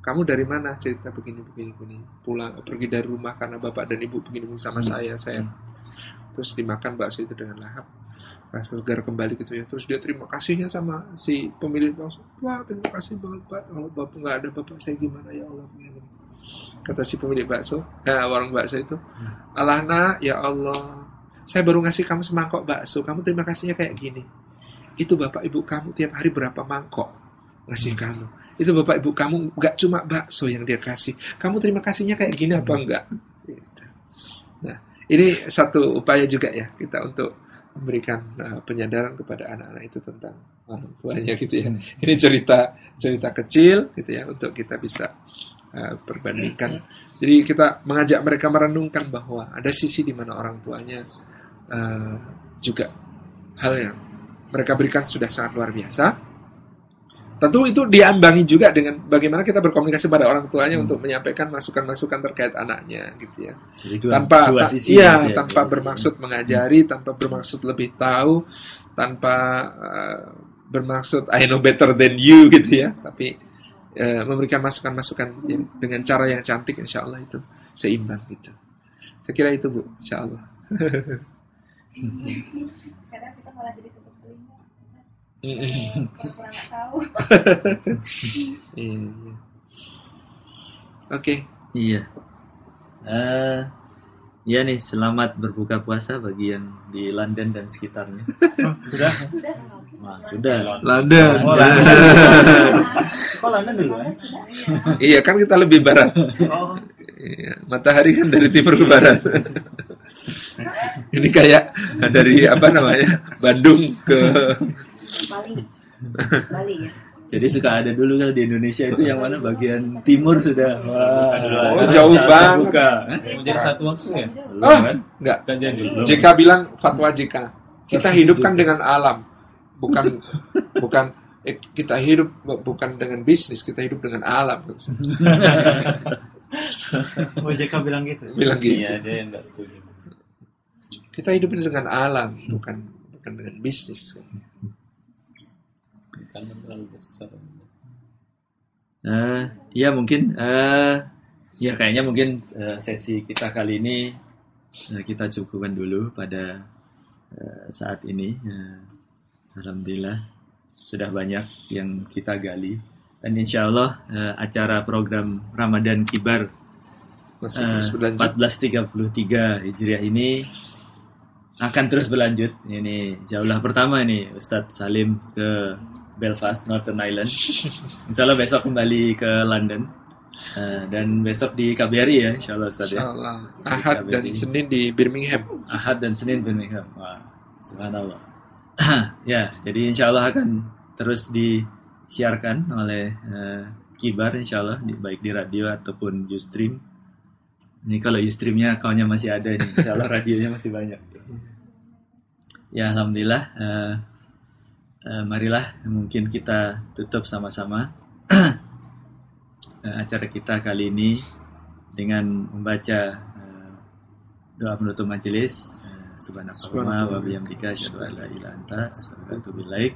Kamu dari mana? Cerita begini begini begini. Pulang pergi dari rumah karena bapak dan ibu begini begini sama hmm. saya saya. Terus dimakan bakso itu dengan lahap. Rasa segar kembali gitu ya. Terus dia terima kasihnya sama si pemilik bakso. Wah terima kasih banget pak. Kalau bapak nggak ada bapak saya gimana? Ya Allah begini kata si pemilik bakso eh, warung bakso itu hmm. Alahna ya Allah saya baru ngasih kamu semangkok bakso kamu terima kasihnya kayak gini itu bapak ibu kamu tiap hari berapa mangkok ngasih hmm. kamu itu bapak ibu kamu nggak cuma bakso yang dia kasih kamu terima kasihnya kayak gini apa enggak gitu. nah ini satu upaya juga ya kita untuk memberikan uh, penyadaran kepada anak-anak itu tentang orang tuanya gitu ya hmm. ini cerita cerita kecil gitu ya untuk kita bisa uh, perbandingkan jadi kita mengajak mereka merenungkan bahwa ada sisi di mana orang tuanya uh, juga hal yang mereka berikan sudah sangat luar biasa Tentu itu diambangi juga dengan bagaimana kita berkomunikasi pada orang tuanya hmm. untuk menyampaikan masukan-masukan terkait anaknya gitu ya. Jadi dua, tanpa dua sisi iya, ya, tanpa bermaksud sisi. mengajari, hmm. tanpa bermaksud lebih tahu, tanpa uh, bermaksud I know better than you gitu ya, tapi uh, memberikan masukan-masukan dengan cara yang cantik insya Allah itu seimbang gitu. Saya kira itu Bu, insya Allah. Kadang kita malah jadi kurang tahu. iya. Oke. Iya. Uh, Iya nih, selamat berbuka puasa bagi yang di London dan sekitarnya. Sudah? Sudah. Wah, sudah. London. Oh, London. oh, London dulu ya? iya, kan kita lebih barat. Oh. Iya, matahari kan dari timur ke barat. Ini kayak dari apa namanya? Bandung ke Bali Bali ya Jadi suka ada dulu kan di Indonesia itu yang mana bagian timur sudah. Wah, Oh, jauh banget. Buka. Hah? Mau jadi satu waktu ya? Belum, Ah. kan? Enggak. Kan jadi. JK bilang fatwa JK. Kita hidup kan dengan alam, bukan bukan eh, kita hidup bu- bukan dengan bisnis, kita hidup dengan alam. OJK bilang gitu. Bilang gitu. Iya, dia yang nggak setuju. Kita hidup dengan alam, bukan bukan dengan bisnis. Kan terlalu besar. Eh, ya mungkin eh ya kayaknya mungkin eh, sesi kita kali ini eh, kita cukupkan dulu pada eh, saat ini. Eh, Alhamdulillah sudah banyak yang kita gali dan insya Allah eh, acara program Ramadan Kibar Masih berlanjut. 1433 Hijriah ini akan terus berlanjut. Ini jauhlah pertama nih Ustadz Salim ke Belfast, Northern Ireland. Insya Allah besok kembali ke London. Eh, dan besok di KBRI ya, insya Allah Ustadz ya. Ahad dan. Senin di Birmingham. Ahad dan Senin Birmingham. Wah, subhanallah. ya, jadi insya Allah akan terus disiarkan oleh eh, Kibar insya Allah, di- baik di radio ataupun Ustream. Ini kalau Ustreamnya akunnya masih ada nih, insya Allah radionya masih banyak. Ya, Alhamdulillah. eh, eh, marilah mungkin kita tutup sama-sama eh, acara kita kali ini dengan membaca eh, doa penutup majelis. Eh, Subhanakallahumma wa bihamdika asyhadu an la ilaha illa anta astaghfiruka wa atubu ilaik.